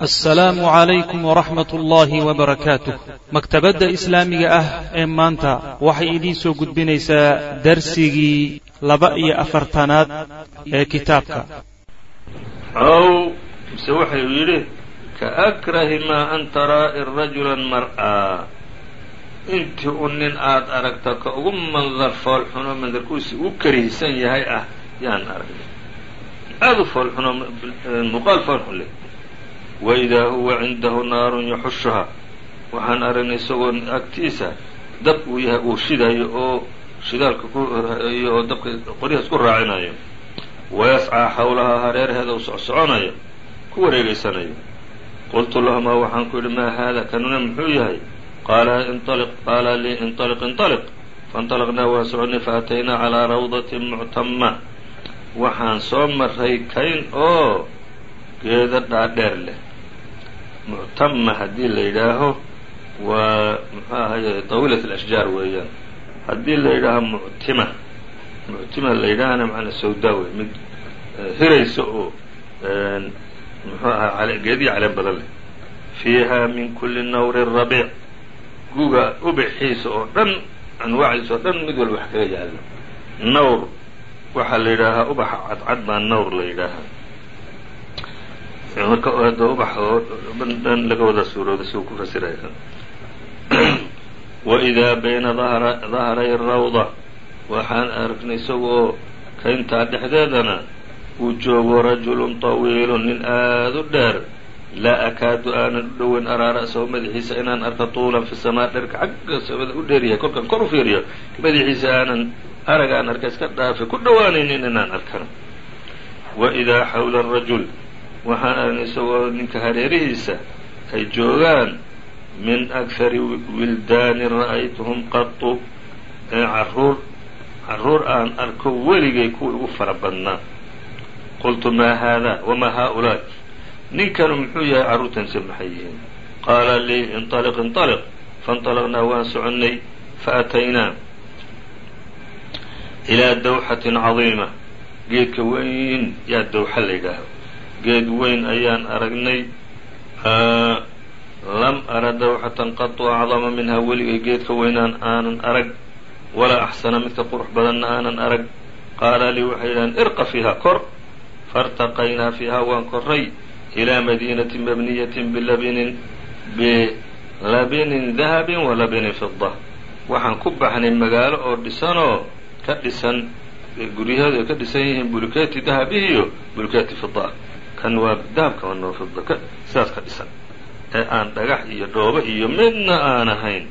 asalaamu calaykum waraxmat ullaahi wabarakaatuh maktabadda islaamiga ah ee maanta waxay idiin soo gudbinaysaa darsigii laba iyo afartanaad ee kitaabka. Ow mise waxau yidhi kaakrahi maa an taraa'i rajulan mar'aa intii u nin aad aragta ka ugu mandar foolxuno mandarkuusi u karihsan yahay ah yaan aragnay aad u foolxuno muuqaal foolxun leh waidaa huwa cindahu naarun yaxushuha waxaan aragnay isagoo agtiisa dab uu yahay uu shidayo oo shidaalka kuyo oo dabka qoryahaas ku raacinayo wayascaa xawlahaa hareeraheeda u socsoconayo ku wareegeysanayo qultu lahumaa waxaan ku yidhi maa haada kanuna muxuu yahay qaala inaliq qaala lii inaliq inaliq fainطalaqnaa waa soconay faataynaa calaa rawdatin muctama waxaan soo maray kayn oo geeda dhaadheer leh muctama haddii la yidhaaho waa muxuu ahaye tawiilat alashjaar weeyaan. Haddii la yidhaaho muctima muctima la yidhaahana macnaa sawdaa wey mid hiraysa oo muxuu ahaa geedihi caleen badan leh. Fiiha min kuli nawri rabiic guga ubixiisa oo dhan anwaacdiisa oo dhan mid walba wax kaga yaalo nawr waxaa la yidhaahaa ubaxa cadcad baa nawr la yidhaahaa marka ada ubax oo dhan laga wada suurooda si ku fasiraya. Waidaa bayna dahray rawda. Waxaan aragnay isagoo kayntaa dhexdeedana uu joogo rajulun طawiilun nin aada u dheer. Laa akaadu aanan u dhoweyn araa ra'sahu madaxiisa inaan arka tuulan fi samaa dherka xagga samada u dheeryahay kolkaan kor u fiiriyo. Madaxiisa aanan arag aan arka iska dhaafe ku dhowaanaynin inaan arkano waidaa xawla rajul waxaan aragnay isagoo ninka hareerihiisa ay joogaan min akari wildaanin ra'aytuhum qatu caruur carruur aan arko weligay kuwa ugu fara badnaa qultu maa haadaa wamaa haaulaa'i ninkanu muxuu yahay carruurtanse maxay yihiin qaala lii inطaliq inطaliq faاnطalaqnaa waan soconnay faataynaa ilaa dawxatin cadiima geedka weyn yaa dawxa la yidhaaho geed weyn ayaan aragnay. Lam ara dawxatan qatu acdama minhaa weligay geedka weynaan aanan arag. Walaa axsana midka qurux badanna aanan arag. Qaala lii waxay yidhahdeen irqa fiiha kor. Faاrtaqaynaa fiiha waan koray ilaa madiinatin mabniyatin bilabinin bilabinin dahabin wa labinin fida waxaan ku baxnay magaalo oo dhisanoo ka dhisan guryaheedu ay ka dhisan yihiin buluketi dahabihi iyo buluketi fida kan waa dahabka wanoo fida ka sidaas ka dhisan ee aan dhagax iyo dhoobo iyo midna aan ahayn.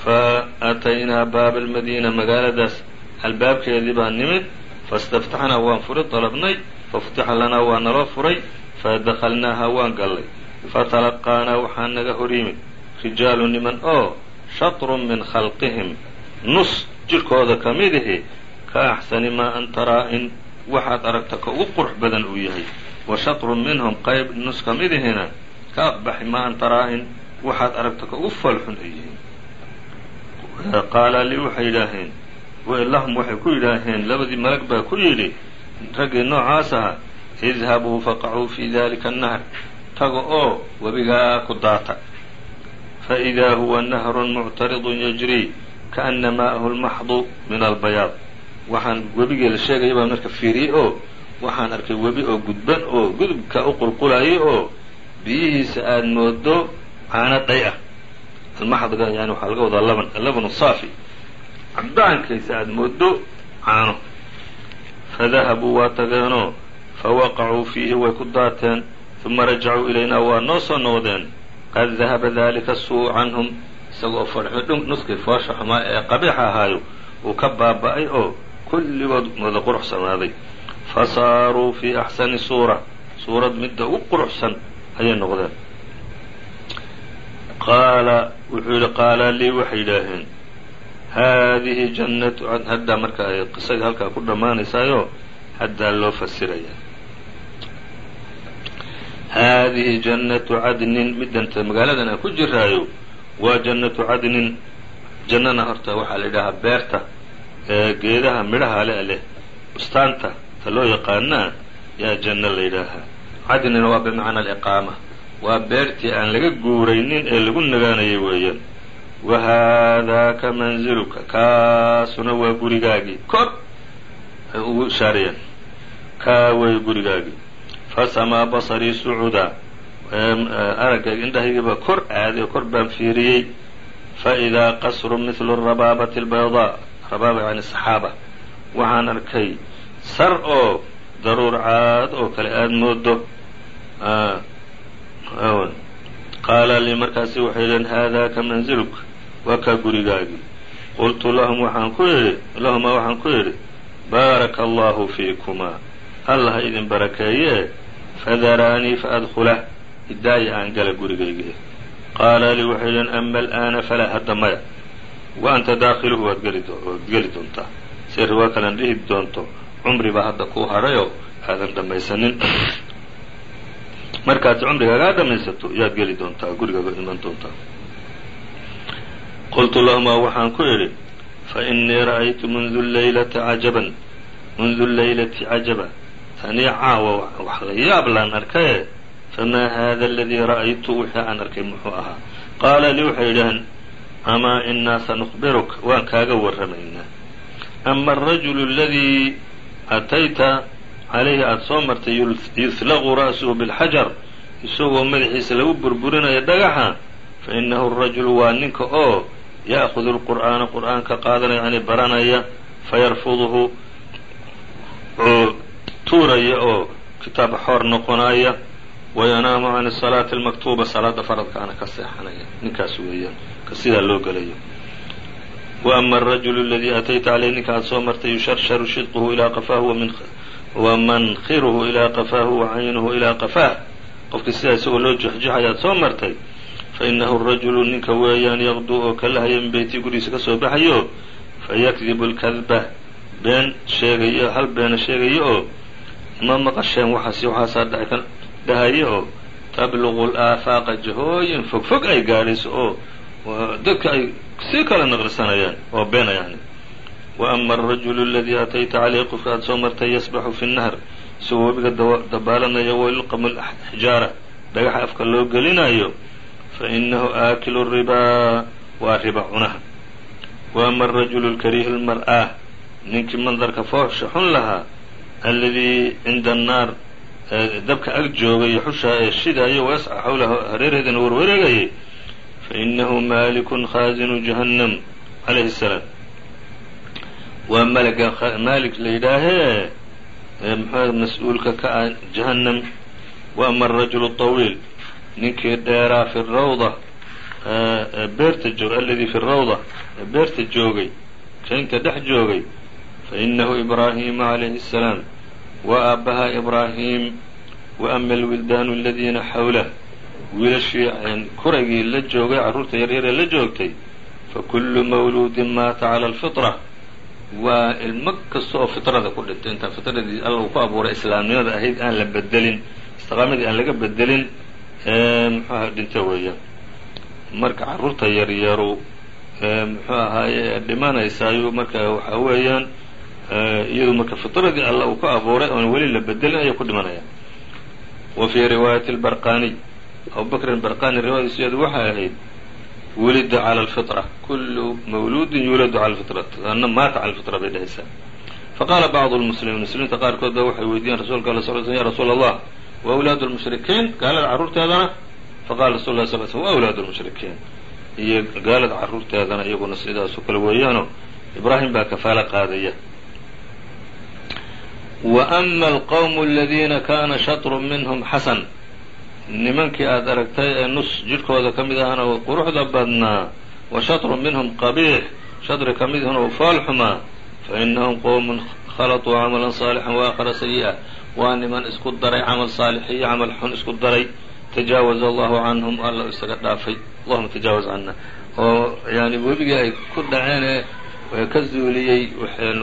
Fa aataynaa baaba almadiina magaaladaas. Albaabkeedii baan nimid. Fastaftaxnaa waan furi dalabnay. Fafutixa lanaa waa naloo furay. Fadakalnaaha waan gallay. Fatalaqaanaa waxaa naga hor yimid rijaalu niman oo shatrun min khalqihim. Nus jirhkooda ka midihi ka axsani maa an taraa-in waxaad aragta ka ugu qurux badan uu yahay. Wa shatrun minhum qayb nus ka midihina ka aqbaxi maa an taraa-in waxaad aragta ka ugu falxun ay yihiin. Qaala lii waxay yidhaaheen lahum waxay ku yidhaaheen labadii malag baa ku yidhi raggii noocaas aha idhabuu faqacuu fii dalika annahr taga oo webigaa ku daata. Faidaa huwa nahrun muctaridun yajrii kaana maa'ahu lmaxdu min albayaad waxaan webigii la sheegaya baan marka fiiriyey oo waxaan arkay webi oo gudban oo gudubka u qulqulayay oo biyihiisa aada moodo caano dhay ah. Almaxdga yani waxaa laga wadaa laban labanu saafi. Cabdaankiisa aada moodo caano. Fadahabuu waa tageenoo fawaqacuu fiihi way ku daateen uma rajacuu ilaynaa waa noo soo noqdeen. Qad dahaba dalika suu canhum isagoo fadxo nuskii foosha xumaa ee qabiixa ahaayo uu ka baaba-ay oo kulligood wada quruxsanaaday fa saaruu fii axsani suura. Suurad midda ugu quruxsan ayay noqdeen. Qaala wuxuu yidhi qaala lii waxay yidhaaheen haadihi jannatu haddaa marka ay qisadii halkaa ku dhammaanaysaayo haddaa loo fasiraya. Haadihi jannatu cadnin. Midanta magaaladan aan ku jiraayo waa jannatu cadnin. Jannana horta waxaa la yidhaahaa beerta. ee geedaha midhaha le leh bustaanta ta loo yaqaanaa yaa janno la yidhaahaa cadnina waa bimacna aliqaama. Waa beertii aan laga guuraynin ee lagu nagaanayay weeyaan. Wa haadaaka manziluka kaasuna waa gurigaagii kor ay ugu ishaarayaan. Kaa wey gurigaagii fasamaa basarii sucuda araggayga indhahaygiibaa kor aaday oo kor baan fiiriyey. Faidaa qasru mithlu rabaabati albaydaa rabaaba yani saxaaba waxaan arkay sar oo daruur caad oo kale aada moodo qaala lii markaasi waxay yidheen haadaaka manziluk waa kaa gurigaagii. Qultu lahum waxaan ku yidhi lahumaa waxaan ku yidhi baaraka allahu fiikumaa. Allah idin barakeeye fadaraanii faadkulah idaaya aan gala gurigayga. Qaala lii waxay yidheen ama al'aana falaa hadda maya wa anta daakhiluhu waad geli doontaa si riwaa kalen dhihi doonto cumri baa hadda kuu hadhayoo aadan dhammaysanin markaad cumrigaagaa dhammaysato yaad geli doontaa gurigaaga iman doontaa. Qultu lahumaa waxaan ku idhi fa innii ra'aytu mundu laylati cajaban mundu laylati cajaba. Tanii caawa wax la yaab laan arkaye famaa haada aladii ra'aytu wixii aan arkay muxuu ahaa. Qaala lii waxay yidhaheen amaa inaa sanukhbiruk waan kaaga warramaynaa ama alrajulu aladii atayta calayhi aada soo martay yuslaqu ra'suhu bilxajar isagoo madaxiisa lagu burburinayo dhagaxa fa innahu arajulu waa ninka oo ya'hudu lqur'aana qur'aanka qaadanaya yani baranaya fayarfuduhu oo tuuraya oo kitaab xoor noqonaya wayanaamu can asalaati almaktuuba salaada faradkaana ka seexanaya ninkaas weeyaan sidaa loo gelayo. Ama alrajulu aladii atayta caleyh ninka aada soo martay yusharsharu shidquhu ilaa qafaahu wa mankiruhu ilaa qafaahu wa caynuhu ilaa qafaah qofkii sidaa isagoo loo jexjexaya aad soo martay fa inahu rajulu ninka weeyaan yaqduu oo ka lahaya min beytii gurigiisa ka soo baxayo fayakdibu lkadba been sheegayo hal beena sheegayo oo ma maqasheen waxaas waxaasaa dhahaya oo tabluqu laafaaqa jahooyin fog fog ay gaadhayso oo dadka ay sii kala naqlisanayaan oo beena yani wa ama alrajulu aladii atayta caleyhi qofka aada soo martay yasbaxu fi nnahr isagoo webiga dabaalanaya wayulqamu laxjaara dhagaxa afka loo gelinayo fa inahu aakilu ribaa waa riba cunaha. Wa ama alrajulu lkariihu lmar'aah ninkii mandarka foosha xun lahaa alladii cinda annaar dabka ag joogay xushaa ee shidaaya wayasca xawlaha hareerheedana warwareegayay fa inahu malikun khaazinu jahannam calayhi salaam waa malaga maalik la yidhaahee muxuu mas-uulka ka ah jahannam wa ama alrajulu طawiil ninkii dheeraa fi rawda beerta joog alladii fi rawda beerta joogay kaynta dhex joogay fa inahu ibraahiima calayhi الsalaam wa aabbaha ibraahim wa ama alwildaanu aladiina xawlah wiilashii kuraygii la joogay carruurta yaryaree la joogtay fakulu mawluudin maata cala alfitra waa ilmo kasta oo fitrada ku dhintay. Intaan fitradii alla uu ku abuuray islaamnimada ahayd aan la bedelin istiqaamadii aan laga bedelin muxuaha dhinta weeyaan marka carruurta yaryaru muxuu ahaaye dhimanaysaayu marka waxaa weeyaan iyadu marka fitradii alla uu ku abuuray oon weli la bedelin ayay ku dhimanayaan wa fii riwaayati lbarqaniy abubakrin barqani riwaayadiisu iyadu waxay ahayd wulida cala alfitra. Kullu mawluudin yuuladu cala alfitra. Ana maata cala alfitra bay dhehaysaa faqaala bacdu lmuslimiin muslimiinta qaarkood ba waxay weydiiyeen rasulka alla sal sl ya rasuula allah wa awlaadu lmushrikiin gaalada carruurteedana faqala rasul lah sal sl wa awlaadu lmushrikiin iyo gaalada carruurteedana iyaguna sidaasoo kale weeyaano ibraahim baa kafaalo qaadaya. Wa ama alqowmu aladiina kana shatru minhum xasan nimankii aada aragtay ee nus jidhkooda ka mid ahana quruxda badnaa wa shatru minhum qabiix shatri ka mid ahna oo fool xumaa fa inahum qowmun khalaطuu camalan saalixan wa aakhara sayi'a waa niman isku daray camal saalix iyo camal xun isku daray tajaawaza allahu canhum alla isaga dhaafay. Allahuma tajaawaz cana oo yani webigii ay ku dhaceen ee ka zuuliyey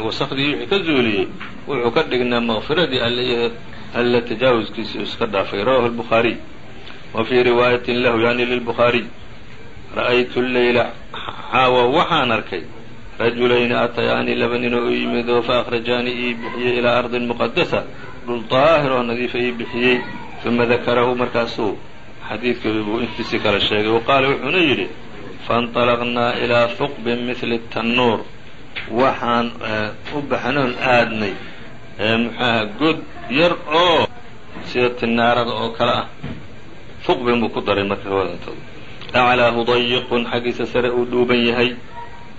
wasakdii wixii ka zuuliyey wuxuu ka dhignaa makfiradii alle alla tajaawuskiisii iska dhaafay. Rawahu lbukhaariy wa fii riwaayatin lahu yani lilbukhaariy ra'aytu leyla caawa waxaan arkay rajulayni atayaani laba nin oo u yimid oo fa akhrajaani ii bixiyey ilaa ardin muqadasa dhul daahir oo nadiifa ii bixiyey uma dakarahu markaasuu xadiidkii buu intiisii kala sheegay wa qaala wuxuuna yidhi faاnطalaqnaa ilaa huqbin mihli tannuur waxaan u baxnoon aadnay muxuaha god yar oo sida tinaarada oo kale ah huqbin buu ku daray marka riwaayantooda aclaahu dayiqun xaggiisa sare uu dhuuban yahay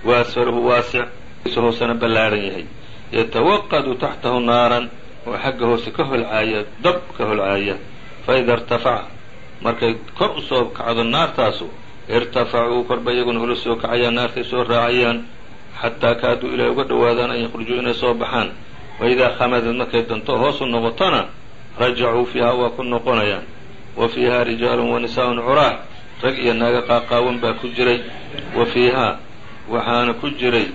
wa asfaluhu waasic hoosena ballaadhan yahay. Yatawaqadu taxtahu naaran oo xagga hoose ka holcaaya dab ka holcaaya faida irtafaca markay kor u soo kacdo naartaasu irtafacuu korba iyaguna ula soo kacayaan naartay soo raacayaan xataa kaaduu ilaahay uga dhowaadaan an yakhrujuu inay soo baxaan. Wa idaa khamadad markay danto hoosu noqotona rajacuu fiiha waa ku noqonayaan wa fiiha rijaalun wa nisaa'un curaah rag iyo naaga qaaqaawan baa ku jiray wa fiihaa waxaana ku jiray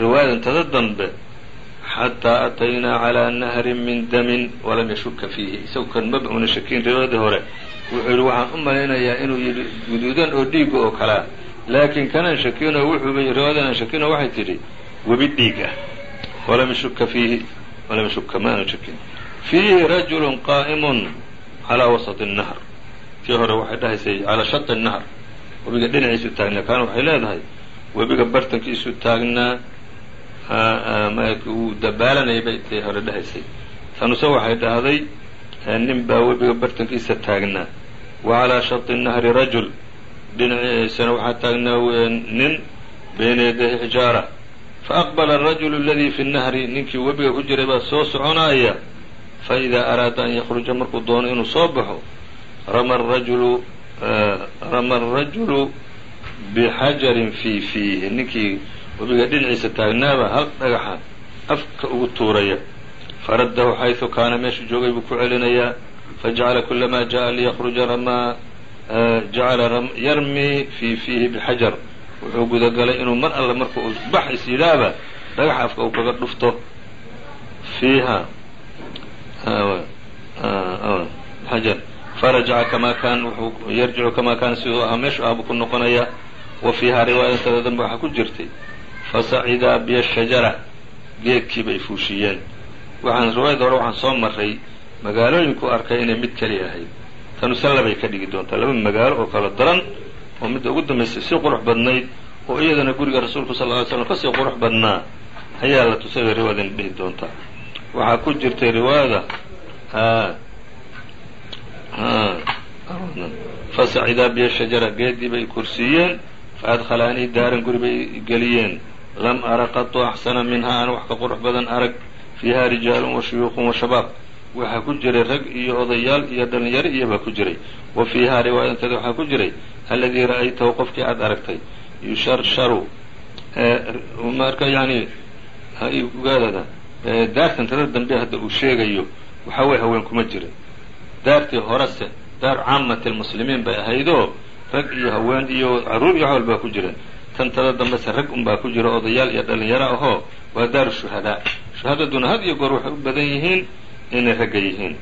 riwaayadantada dambe xataa ataynaa calaa nahrin min damin walam yashuka fiihi. Isagu kan maba una shakin riwaayadii hore wuxuu yidhi waxaan u malaynayaa inuu yidhi guduudan oo dhiiga oo kalea laakiin kanaan shakino wuxuuba riwaayadan aan shakino waxay tidhi webi dhiig ah walam yashuka fiihi walam yashuka ma shakin fiihi rajulun qaa'imun calaa wasati الnahr tii hore waxay dhahaysay calaa shati الnahr webiga dhinaciisu taagnaa kaana waxay leedahay webiga bartankiisu taagnaa wuu dabaalanayay bay tii hore dhahaysay tanuse waxay dhahday nin baa webiga bartankiisa taagnaa wa calaa shati nahri rajul dhinaciisana waxaa taagnaa nin bayna yadayhi xijaara faaqbala arajulu aladii fi nnahri ninkii webiga ku jiray baa soo soconaaya faidaa araada an yakruja markuu doono inuu soo baxo rama rajulu rama arajulu bixajarin fii fiihi ninkii webiga dhinaciisa taagnaaba hal dhagaxa afka ugu tuuraya faraddahu xayثu kaana meeshu joogay buu ku celinayaa fajacala kulamaa jaءa liyakruja ramaa jacala yarmii fii fiihi bixajar wuxuu gudagalay inuu mar alle marka uu bax is yidhaaba dhagax afka uu kaga dhufto fiiha xajar farajaca kamaa kaan wuxuu yarjicu kamaa kaana siduu ahaa meeshu ah buu ku noqonayaa wa fiihaa riwaayatada danbe waxaa ku jirtay. Fasacidaa biya shajara geedkii bay fuushiyeen. Waxaan riwaayada hore waxaan soo maray magaalooyinku arkay inay mid keliya ahayd. Tanu sallabay ka dhigi doontaa laba magaalo oo kala daran oo midda ugu dambaysay si qurux badnayd oo iyadana guriga rasuulku sal ly slam ka sii qurux badnaa ayaa la tusay bay riwaayadana dhihi doontaa waxaa ku jirtay riwaayada fasacidaa biya shajara geedii bay kursiiyeen faadkhalaanii daaran guri bay geliyeen. Lam ara qatu axsana minhaa aan wax ka qurux badan arag fiiha rijaalun wa shuyuuqun wa shabaab. Waxaa ku jiray rag iyo odayaal iyo dhalinyaro iyo baa ku jiray. Wa fiihaa riwaayadanteeda waxaa ku jiray alladii ra'aytahu qofkii aad aragtay. Yusharsharu marka yani ugaadada daartantada dambe hadda uu sheegayo waxaa weye haween kuma jirin daartii horese daar caamati lmuslimiin bay ahaydoo rag iyo haween iyo carruur iyo xool baa ku jireen. Tantada dambese rag unbaa ku jira odayaal iyo dhalinyaro ahoo waa daaru shuhadaa shuhadaduna had iyo goor waxay u badan yihiin inay ragga yihiin.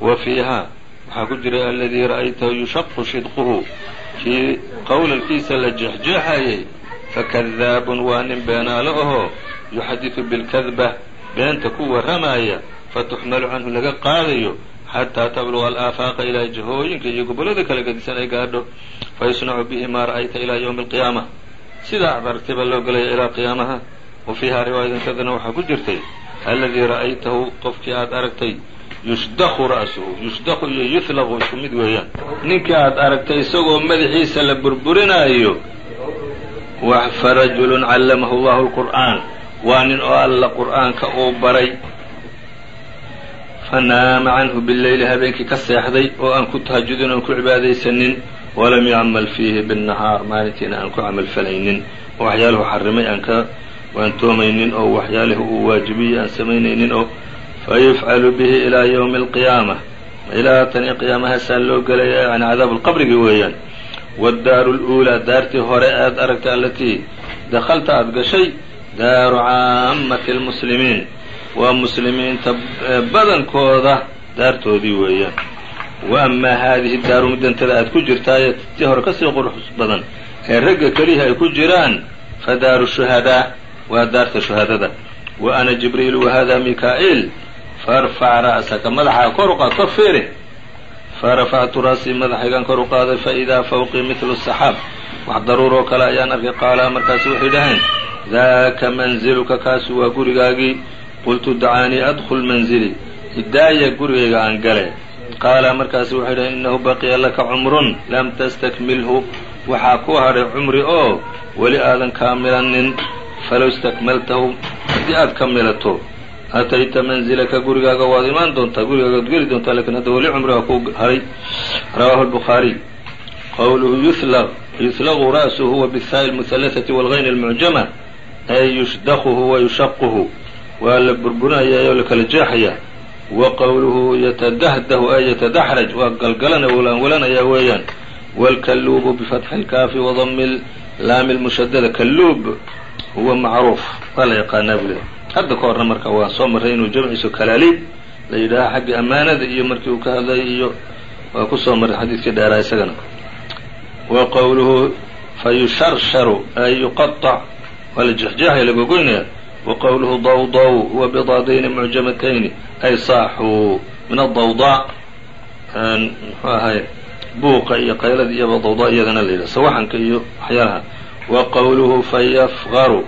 Wa fiihaa waxaa ku jira aladii ra'aytahu yushaqu shidquhu. Kii qowlalkiisa la jeexjeexayay fakadaabun waa nin beenaalo ahoo yuxadidu bilkadba beenta ku warramaya fatuxmalu canhu laga qaadayo xataa tabluga alaafaaqa ilaa jahooyinka iyo gobollada kala gadisan ay gaadho fayusnacu bihi maa ra'ayta ilaa ywmi alqiyaama sidaa ad aragtay baa loo gelaya ilaa qiyaamaha wa fiihaa riwaayadankadana waxaa ku jirtay alladii ra'aytahu qofkii aad aragtay yushdaku ra'suhu yushdaku iyo yuhlaqu isku mid weeyaan. Ninkii aad aragtay isagoo madaxiisa la burburinaayo farajulun callamahu llahu lqur'aan waa nin oo alla qur'aanka uu baray. Fanaama canhu bileyli habeenkii ka seexday oo aan ku tahajudin oan ku cibaadaysanin. Walam yacmal fiihi binnahaar maalintiina aan ku camal falaynin. Oo waxyaalahu xarimay aan ka waantoomaynin oo waxyaalihi uu waajibiyey aan samaynaynin oo fayufcalu bihi ilaa ywmi alqiyaama ilaa tani qiyaamahaasaa loo gelaya yani cadaabu lqabrigi weeyaan. Waddaaru luulaa daartii hore aad aragtay alatii dakhalta aada gashay daaru caamati lmuslimiin waa muslimiinta badankooda daartoodii weeyaan wa amaa haadihi daaru muddantada aad ku jirtaaye tii hore ka sii qurux badan ee ragga kelihi ay ku jiraan fa daaru shuhadaa waa daarta shuhadada wa ana jibriil wa hada mikaa'iil farfac ra'saka madaxaa kor u qaad kor fiiri farafactu raasii madaxaygan kor u qaaday faidaa fawqii midlu saxaab wax daruur oo kale ayaan arkay qaala markaasu waxay dhaheen daaka manziluka kaasu waa gurigaagii qultu dacaanii adkul manzili hidaaya gurigayga aan gale qaala markaasu waxay dhaheen innahu baqiya laka cumrun lam tastakmilhu waxaa ku hadhay cumri oo weli aadan kaamilanin falow istakmaltahu haddii aad kamilato atayta manzilaka gurigaaga waad imaan doontaa gurigaagaad geli doontaa laakiin hadda weli cumriga ku haray rawaahu lbukhaariy qowluhu yuhlaq yuhlaqu ra'suhu wa bihaai ay yushdaquhu wayushaquhu waa la burburinaya oo la kala jeexayaa wa qowluhu yatadahdahu ay yatadaxraj. Waa galgalana walanwalanaya weeyaan. Waalkalluubu bifatxi ilkaafi wadami laami lmushadada kalluub huwa macruuf. Waa la yaqaanaa buu leehay hadda ka horna marka waan soo marray inuu jamciisu kalaaliib la yidhaaha xagga ammaanada iyo markii uu ka hadlay iyo waa ku soo maray xadiidkii dheeraa isagana. Wa qowluhu fayusharsharu ay yuqaطac waa la jexjeexaya lagogoynaya waqowluhu dawdaw wa bidaadayni mucjamatayni ay saaxuu min adawdaa muxuu ahay buuqa iyo qaylada iyaba dawdaa iyadana la yidhaha sawaxanka iyo waxyaalaha wa qowluhu fayafqaru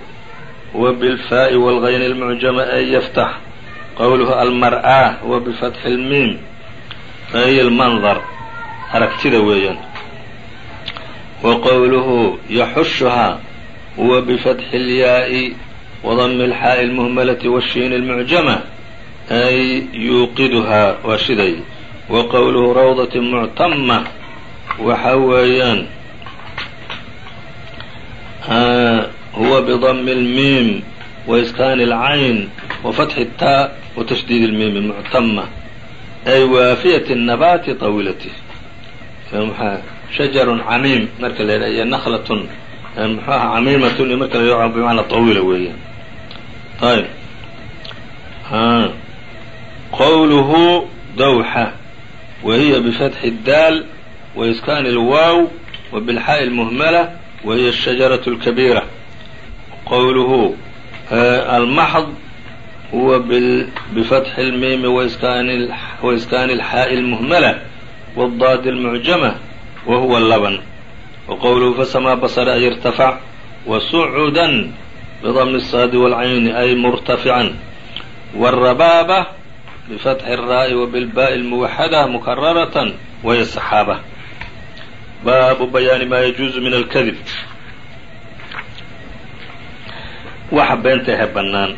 wa bilfaa'i walgayni almucjama ay yaftax. Qowluhu almar'aa wa bifatxi lmiim ay lmandar aragtida weeyaan. Wa qowluhu yaxushuhaa huwa bifatxi اlyaa'i wadami اlxaa'i اlmuhmalati washiin اlmucjama ay yuuqiduhaa waa shiday wa qowluhu rawdati muctama waxa weeyaan huwa bidami اlmiim waiskaani اlcayn wafatxi الtaa watashdiid اlmiimi muctama ay waafiyati الnabaati طawiilati shajarun camiim marka la yidhaha iyo naklatun muxuu aha camiimatun iyo marka la yidhaha bimacnaa طawiila weeyaan ayb qowluhu dawxa wa hiya bifatxi الdaal waiskaani اlwaaw wa bilxaaءi اlmuhmala wa hiya الshajaraة اlkabiira qowluhu almaxd huwa bifatxi اlmiimi waiskaani اlxaaءi اlmuhmala wالdaadi اlmucjama wa huwa laban wa qowluhu fasamaa basra ay irtafac wasucuda bidami الsaadi wاlcayni ay murtafican wالrabaaba bifatxi الraa'i wa bilbaaءi اlmuwaxada mukararatan wahiya saxaaba baabu bayaani maa yajuuzu min alkadib waxa beentahe bannaan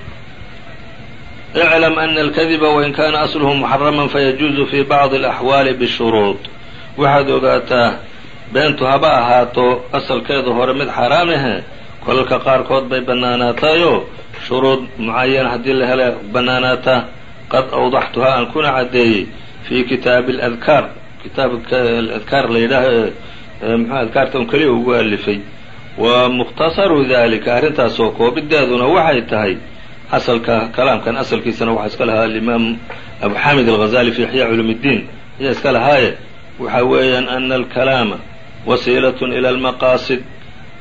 اclam ana alkadiba wain kana asluhu muxaraman fayajuuzu fi bacdi اlaxwaali bishuruud waxaad ogaataa beentu haba ahaato asalkeedu hore mid xaaraam ahe kolalka qaarkood bay bannaanaatayoo shuruud mucayana haddii la hela bannaanaataa qad awdaxtuhaa aan kuna caddeeyey fi kitaabi اladkaar kitaabka adkaar la yidhaaho mxu adkaarta un keliya ugu alifay wa mukhtasaru dalika arrintaasoo koobideeduna waxay tahay asalka kalaamkan asalkiisana waxaa iska lahaa alimaam abu xamid alghazali fi ixyaa culum اddiin ayaa iska lahaaye waxa weeyaan ana alkalaama wasiilatun ila almaqaasid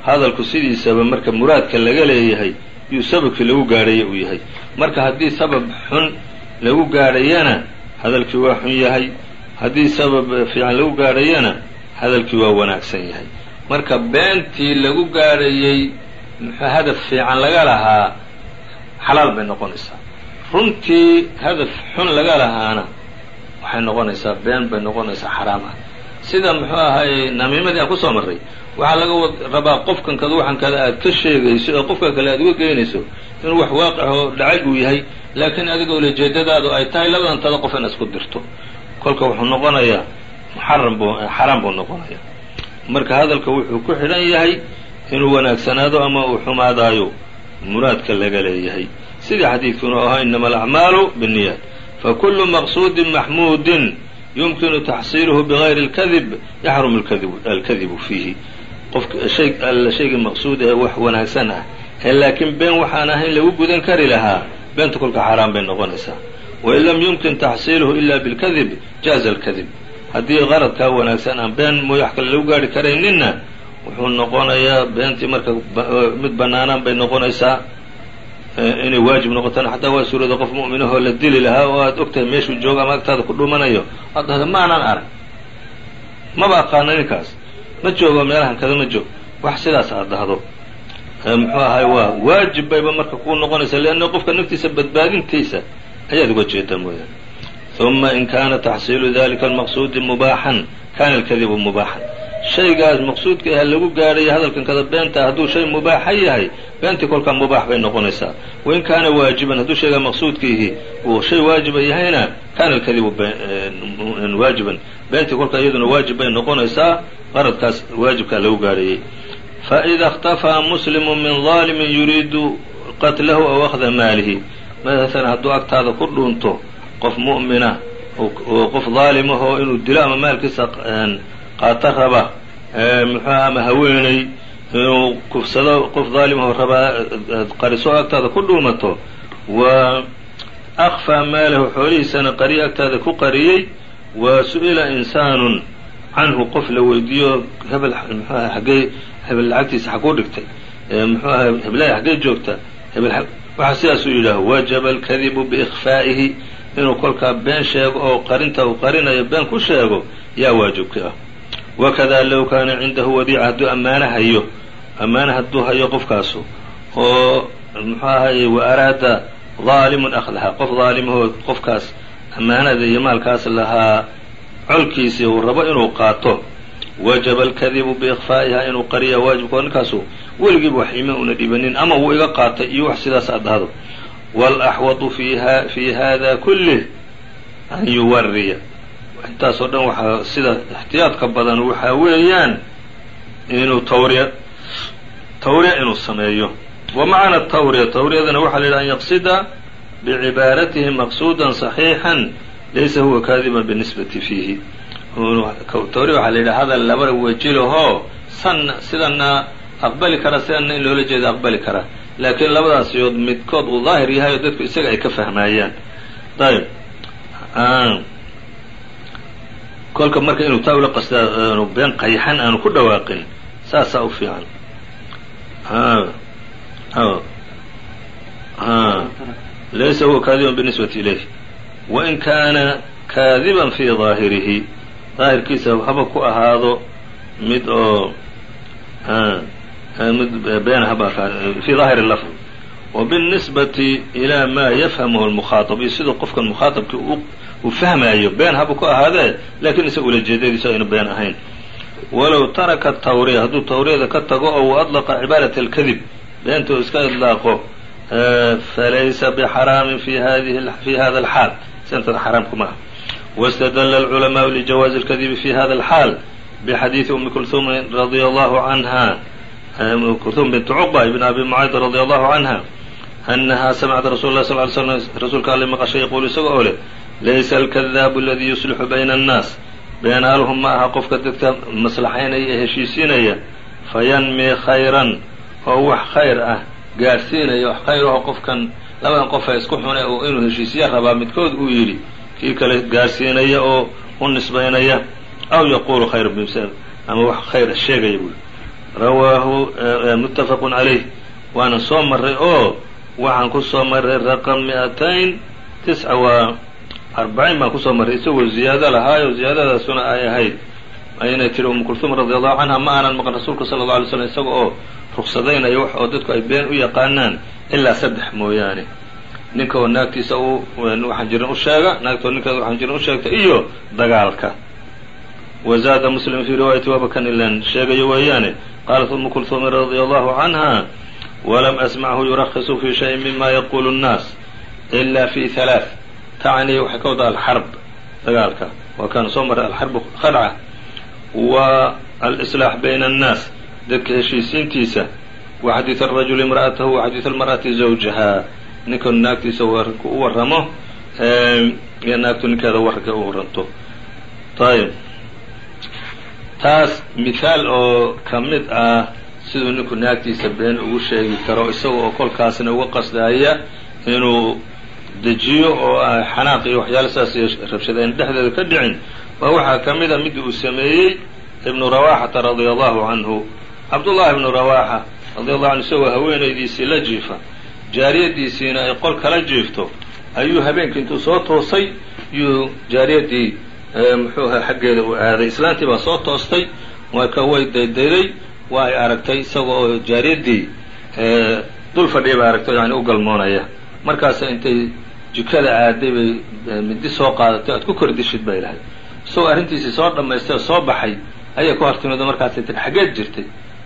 hadalku sidiisaba marka muraadka laga leeyahay yuu sababkii lagu gaadhaya uu yahay. Marka haddii sabab xun lagu gaadhayana hadalkii waa xun yahay. Haddii sabab fiican lagu gaadhayana hadalkii waa wanaagsan yahay. Marka beentii lagu gaadhayey muxuu hadaf fiican laga lahaa? Xalaal bay noqonaysaa. Runtii hadaf xun laga lahaana waxay noqonaysaa been bay noqonaysaa xaraam ah sida muxuu ahaayey namiimadii aan ku soo marray waxaa laga rabaa qofkan kada waxan kada aad ka sheegayso oo qofka kale aad uga geynayso inuu wax waaqix oo dhacay uu yahay laakiin adiga ulajeedadaadu ay tahay labadan tada qof in isku dirto. Kolka wuxuu noqonayaa muxaram buu xaraam buu noqonaya marka hadalka wuxuu ku xidhan yahay inuu wanaagsanaado ama uu xumaadaayo muraadka laga leeyahay. Sidii xadiidkuna ahaa inama alacmaalu binniyaat fakulu maqsuudin maxmuudin yumkinu taxsiiluhu bigayri اlkadib yaxrumu alkadibu fiihi qofka shay alla shaygii maqsuud ee wax wanaagsan ah ee laakiin been waxaan ahayn lagu gudan kari lahaa beenta kolka xaaraan bay noqonaysaa wain lam yumkin taxsiiluhu ila bilkadib jaaza alkadib haddii qaradkaa wanaagsan aan been mooy kale lagu gaarhi karayninna wuxuu noqonayaa beentii marka mid banaanaan bay noqonaysaa inay waajib noqotana xataa waa suurada qof mu'minahoo la dili lahaa oo aad ogtahay meeshuu joogo ama agtaada ku dhumanayo aad dhahda maanaan arag. Maba aqaana ninkaas. Ma joogo meelahan kada ma joog. Wax sidaas aad dhahdo. Muxuu ahay waa waajib bayba marka kuu noqonaysa leanna qofka naftiisa badbaadintiisa ayaad uga jeedaa mooyaan uma in kaana taxsiilu dalika almaqsuudi mubaaxan. Kana alkadibu mubaaxan shaygaas maqsuudka ah lagu gaadhay hadalkan kada beenta hadduu shay mubaaxa yahay beentii kolkaa mubaax bay noqonaysaa wain kaana waajiban hadduu shaygaa maqsuudkiihi uu shay waajiba yahayna kana alkadibu waajiban beentii kolkaa iyaduna waajib bay noqonaysaa qaradkaas waajibkaa lagu gaadhayay faإida اktafaa muslimu min ظaalimin yuriidu qatlahu aw akhda maalihi masalan hadduu agtaada ku dhuunto qof mu'mina oo qof daalimahoo inuu dilo ama maalkiisa qaato raba muxuuha ama haweeney inuu kufsado qof daalimahoo rabaa qariso agtaada ku dhuumato wa akfaa maalahu xoolihiisana qariyo agtaada ku qariyey wa su'ila insaanun canhu qof la weydiiyo hebel mxuaha xaggee hebel lacagtiisa xaguu dhigtay muxuu ahay heblaha xaggee joogta hebel waxaa sidaasuu yidhaaho wajaba alkadibu biikhfaa'ihi inuu kolkaa been sheego oo qarinta uu qarinayo been ku sheego yaa waajibka ah wakada low kaana cindahu wadiica hadduu ammaano hayo ammaano hadduu hayo qofkaasu oo muxuu ahay wa araada daalimun akhdaha qof daalimahoo qofkaas ammaanada iyo maalkaas lahaa colkiisii uu rabo inuu qaato wajaba alkadibu biikhfaa'iha inuu qariya waajibka oo ninkaasu weligiiba wax ima una dhibanin ama wuu iga qaatay iyo wax sidaas aad dhahdo walaxwadu fiha fi hada kullih an yuwariya intaasoo dhan waxaa sida ixtiyaadka badan waxaa weeyaan inuu tawriya tawriya inuu sameeyo. Wa macna tawriya tawriyadana waxaa la yidhaha an yaqsida bicibaaratihi maqsuudan صaxiixan laysa huwa kaadiban binisbati fiihi. Tawriya waxaa la yidhaha hadal laba wejilahoo sanna sidana aqbali kara sidana in loola jeeda aqbali kara. Laakiin labadaas yood midkood uu daahir yahay oo dadku isaga ay ka fahmaayaan. Ayb kolka marka inuu taa ula qasdaa aanu been qayaxan aanu ku dhawaaqin saasaa u fiican. Laysa huwa kaadiban binisbati ilayh. Wain kaana kaadiban fii daahirihi. Daahirkiisa haba ku ahaado mid oo mid been haba fii daahir lafd. Wa binisbati ilaa maa yafhamuhu lmukhaaab iyo siduu qofkan mukhaaabkii uu fahmaayo been haba ku ahaadee lakiin isaga ulajeedadiisu aynu been ahayn walow taraka tawriya hadduu tawriyada ka tago oo uu adlaqa cibaaraة اlkadib beenta uu iska idlaaqo falaysa bxaraamin fi hada اlxaal sentada xaraamku maaha wاstadla اlculamaءu ljawaazi اlkadibi fi hada اlxaal bxadiiثi umi kulhumin radia allahu canha kulhum bint cuqba ibn abi mucayd radia allahu canha anaha samicad rasul lah sal ly slm rasuulka alle maqashay yaquulu isaga oo leh laysa alkadaabu aladii yuslixu bayna annaas beenaaluhu ma aha qofka dadka maslaxaynaya ee heshiisiinaya fayanmii khayran oo wax khayr ah gaadhsiinaya wax khayr aho qofkan labadan qof ee isku xune oo inuu heshiisiya rabaa midkood uu yidhi kii kale gaadhsiinaya oo u nisbaynaya aw yaquulu khayra bimsal ama wax khayr sheegaya buui rawaahu muttafaqun calayh waanan soo marray oo waxaan ku soo marray raqam mi-atayn tisca waa arbaciin baan ku soo marray isagoo ziyaado lahaayo ziyaadadaasuna ay ahayd. Aynay tiri umu kulhum radi allahu canha ma aanan maqan rasuulka sala alla alay slam isaga oo ruqsadaynaya wax oo dadku ay been u yaqaanaan ilaa saddex mooyaane. Ninka oo naagtiisa u waxaan jirin u sheega naagta oo ninkeeda waxaan jirin u sheegta iyo dagaalka. Wazaada muslim fii riwaayati waaba kan ilan sheegayo weeyaane qaalat umu kulhumin radia allahu canha walam asmachu yurakisu fi shayin mima yaqulu nnaas ila fi halaaث tacni waxay ka wada alxarb dagaalka. Waa kaan soo maray alxarbu khadca wa alislaax bayna annaas. Dadka heshiisiintiisa wa xadiid arajuli imra'atahu wa xadiid almar'ati zawjaha. Ninka naagtiisa warranka u warramo iyo naagtu ninkeeda warranka u warranto. Ayb taas mithaal oo ka mid ah siduu ninku naagtiisa been ugu sheegi karo isaga oo kolkaasna uga qasdaaya inuu dejiyo oo ah xanaaq iyo waxyaala saas iyo rabshadayn dhexdeeda ka dhicin waa waxaa ka mid a mid uu sameeyey ibnu rawaxata radia allahu canhu cabdullahi ibnu rawaxa radia allahu canhu isagoo haweenaydiisii la jiifa. Jaariyadiisiina ay qol kala jiifto. Ayuu habeenkii intuu soo toosay yuu jaariyaddii muxuu ahaa xaggeeda uu aaday. Islaantii baa soo toostay way daydayday waa ay aragtay isaga oo jaariyaddii dul fadhiya bay aragtay yani u galmoonaya markaasa intay jikada aaday bay midi soo qaadatay aad ku kordishid bay lahayd isagoo arrintiisii soo dhammaystay oo soo baxay ayay ku hortimido markaasay tihi xaggeed jirtay.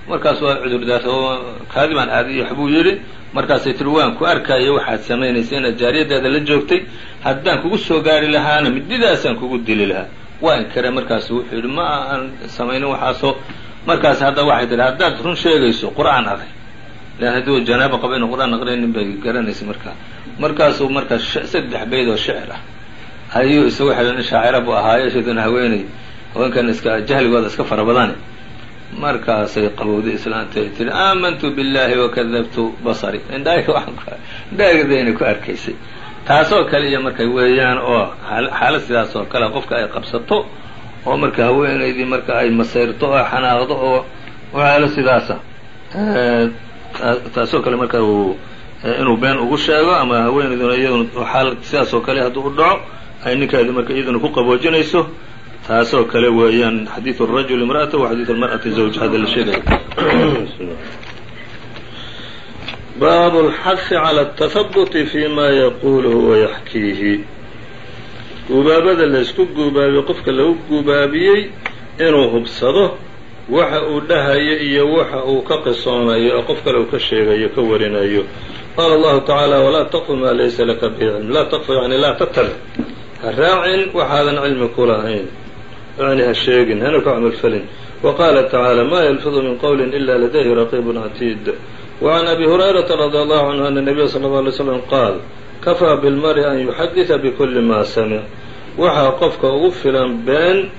Markaas waa cudurdaartay oo kaadibaan aaday iyo waxbuu yidhi markaasay tihi waan ku arkaya waxaad samaynaysa inaad jaariyadaada la joogtay. Haddaan kugu soo gaari lahaana mididaasaan kugu dili lahaa. Waa inkare markaasu wuxuu yidhi ma aan samaynin waxaasoo. Markaas hadda waxay tihi haddaad run sheegayso qur'aan aqri lan hadduu janaaba qaba inu qur'aan bay garanaysa markaa markaasuu markaa saddex bayd oo shicir ah. Ayuu isagu xidhan shaacira buu ahaayo shaytan haweeney haweenkan iska jahligooda iska fara badane markaasay qabowday islaanta ay tihi aamantu biاllahi wakadabtu basari. Indhaagdayna ku arkaysay. Taasoo kale iyo marka weeyaan oo xaalad sidaas oo kale qofka ay qabsato oo marka haweenaydii marka ay masayrto oo xanaaqdo oo waxaalo sidaasa taasoo kale marka uu inuu been ugu sheego ama haweenayduna iyaduna xaal sidaas oo kale hadduu u dhaco ay ninkeedi marka iyaduna ku qaboojinayso taasoo kale weeyaan xadiiث الrajul imra'ata wa xadiiث اlmarأati zawj hadda la sheegaya bab اlxahi calى التahabuti fi ma yaquluhu wayaxkiihi guubaabada laysku guubaabiyo qofka lagu guubaabiyey inuu hubsado waxa uu dhahayo iyo waxa uu ka qisoonayo oo qof kale uu ka sheegayo ka warinayo. Qaala allahu tacaala walaa taqfu maa laysa laka bicilm laa taqfu yani laa tattabic ha raacin waxaadan cilmi ku lahayn. Yani ha sheegin hana ku camalfelin wa qaala tacaala maa yalfidu min qowlin ila ladayhi raqiibun catiid wacan abi hurayrata radi allahu canhu ana nabiya sala alla alay slam qaal kafaa bilmari an yuxadida bikulli maa samic. Waxaa qofka ugu filan been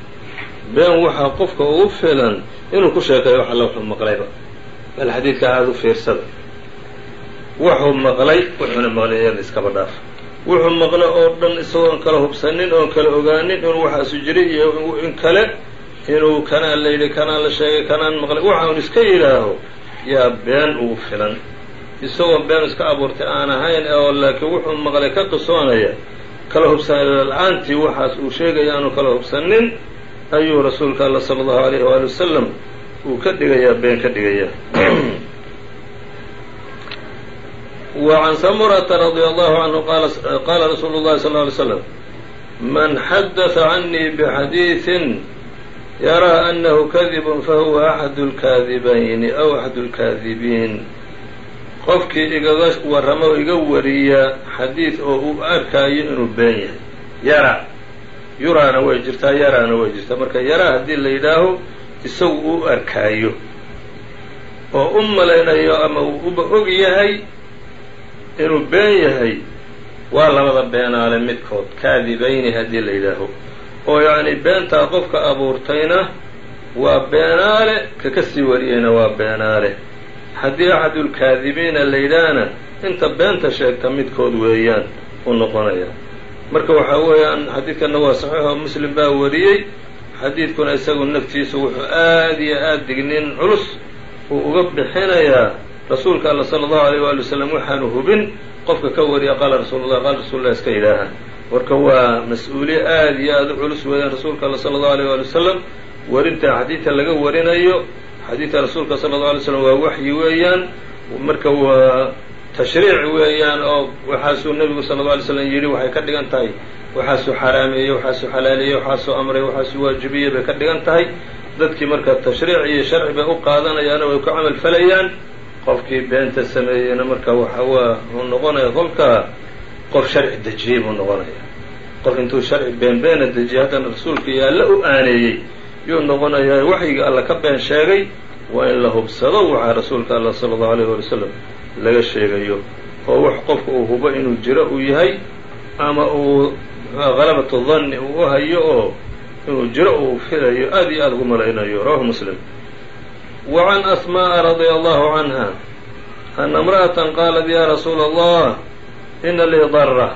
been waxaa qofka ugu filan inuu ku sheekayo wax alla wuxuu maqlayba. Bal xadiidka aada u fiirsada. Wuxuu maqlay wuxuuna maqlay iyada iskaba dhaaf. Wuxuu maqlay oo dhan isagoon kala hubsanin oon kala ogaanin inuu waxaasu jiray iyo in kale inuu kanaan la yidhi kanaan la sheegay kanaan maqlay. Waxa un iska yidhaaho yaa been ugu filan isagoo been iska abuurtay aan ahayn oo laakiin wuxuu maqlay ka qisoonaya kala hubsan la'aantii waxaas uu sheegaya aanu kala hubsanin ayuu rasuulka alla sala allahu alayh waali wasalam uu ka dhigayaa been ka dhigayaa. Wa can samurata radia allahu canhu qaala rasuulu llahi sal ly slam man xadaثa canii bxadiiثin yaraa anahu kadibun fahuwa axadu lkaadibayni aw axadu lkaadibiin qofkii igaga warramo iga wariya xadiid oo uu arkaayo inuu been yahay. Yara yuraana way jirtaa yaraana way jirtaa. Marka yaraa haddii la yidhaaho isagu uu arkaayo. Oo u malaynayo ama uu uba og yahay inuu been yahay waa labada beenaale midkood. Kaadibayni haddii la yidhaaho. Oo yacni beentaa qofka abuurtayna waa beenaale ka ka sii wariyeyna waa beenaale. Haddii axadulkaadibiina la yidhaahna inta beenta sheegta midkood weeyaan u noqonaya marka waxaa weeyaan xadiidkanna waa saxiixoo muslim baa wariyey. Xadiidkuna isagu naftiisu wuxuu aad iyo aad dignin culus uu uga bixinayaa rasuulka alla sala allahu alayh waali wasalam waxaanu hubin qofka ka wariya qaala rasuulullah qaala rasuulullah iska yidhaaha marka waa mas'uuliye aad iyo aad u culus weeyaan rasuulka alla sala allahu alayh waali wasalam warinta xadiidka laga warinayo xadiidka rasuulka sala allau alay slam waa waxyi weeyaan. Marka waa tashriic weeyaan oo waxaasuu nebigu sala alla alay slam yidhi waxay ka dhigan tahay. Waxaasuu xaraameeyey waxaasuu xalaaleeyey waxaasuu amray waxaasuu waajibiyey bay ka dhigan tahay. Dadkii marka tashriic iyo sharci bay u qaadanayaano way ku camal falayaan. Qofkii beenta sameeyeyna marka waxa waa uu noqonaya kolkaa qof sharci dejiyey buu noqonaya qof intuu sharci been beena dejiyey haddana rasuulka iyo alla u aaneeyey yuu noqonayaa waxyiga alla ka been sheegay waa in la hubsado waxaa rasuulka alla sala allahu alayh waali wasalam laga sheegayo oo wax qofka uu hubo inuu jiro uu yahay ama uu halabatu danni uu u hayo oo inuu jiro uu filayo aad iyo aad ugu malaynayo. Rawahu muslim. Wa can asma'a radia allahu canha ana imra'atan qaalat ya rasuula allah ina lii darra.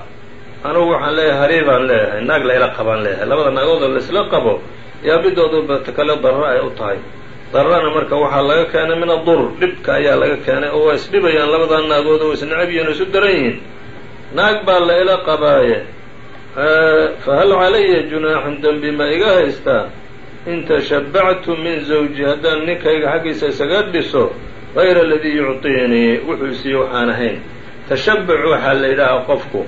Anugu waxaan leeyahay hariibaan leeyahay naag la qabaan leeyahay. Labada naagood oo laisla qabo yaa midooduba kale darra ay u tahay darrana marka waxaa laga keenay min adur dhibka ayaa laga keenay oo waa isdhibayaan labadaa naagood oo isnacab oo isu daran yihiin. Naag baa la ila qabaaye. Fahal calaya junaaxun dembi ma iga haystaa in tashabbactu min zawji haddaan ninkayga xaggiisa isaga dhiso غayra aladii yucطiinii wuxuu siiye waxaan ahayn. Tashabbuc waxaa la yidhaahaa qofku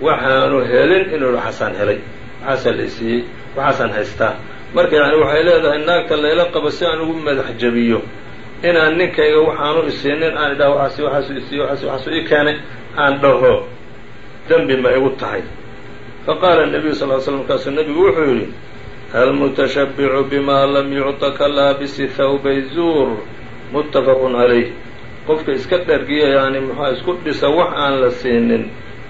waxaanu helin inuu waxaasaan helay. Waxaasaa la isiiyey waxaasaan haystaa marka yani waxay leedahay naagta layla qabo si aan ugu madax jebiyo inaan ninkayga waxaanu isiinin aan idhaha waxaas waxaasu isiiye waaas waxaasu ii keenay aan dhaho. Dembi ma igu tahay. Fa qaala nabiyu sal l slam kaasu nebigu wuxuu yidhi almutashabbicu bimaa lam yucta ka laabisi thawbay zuur? Muttafaqun calayh qofka iska dhargiya yani muxua isku dhisa wax aan la siinin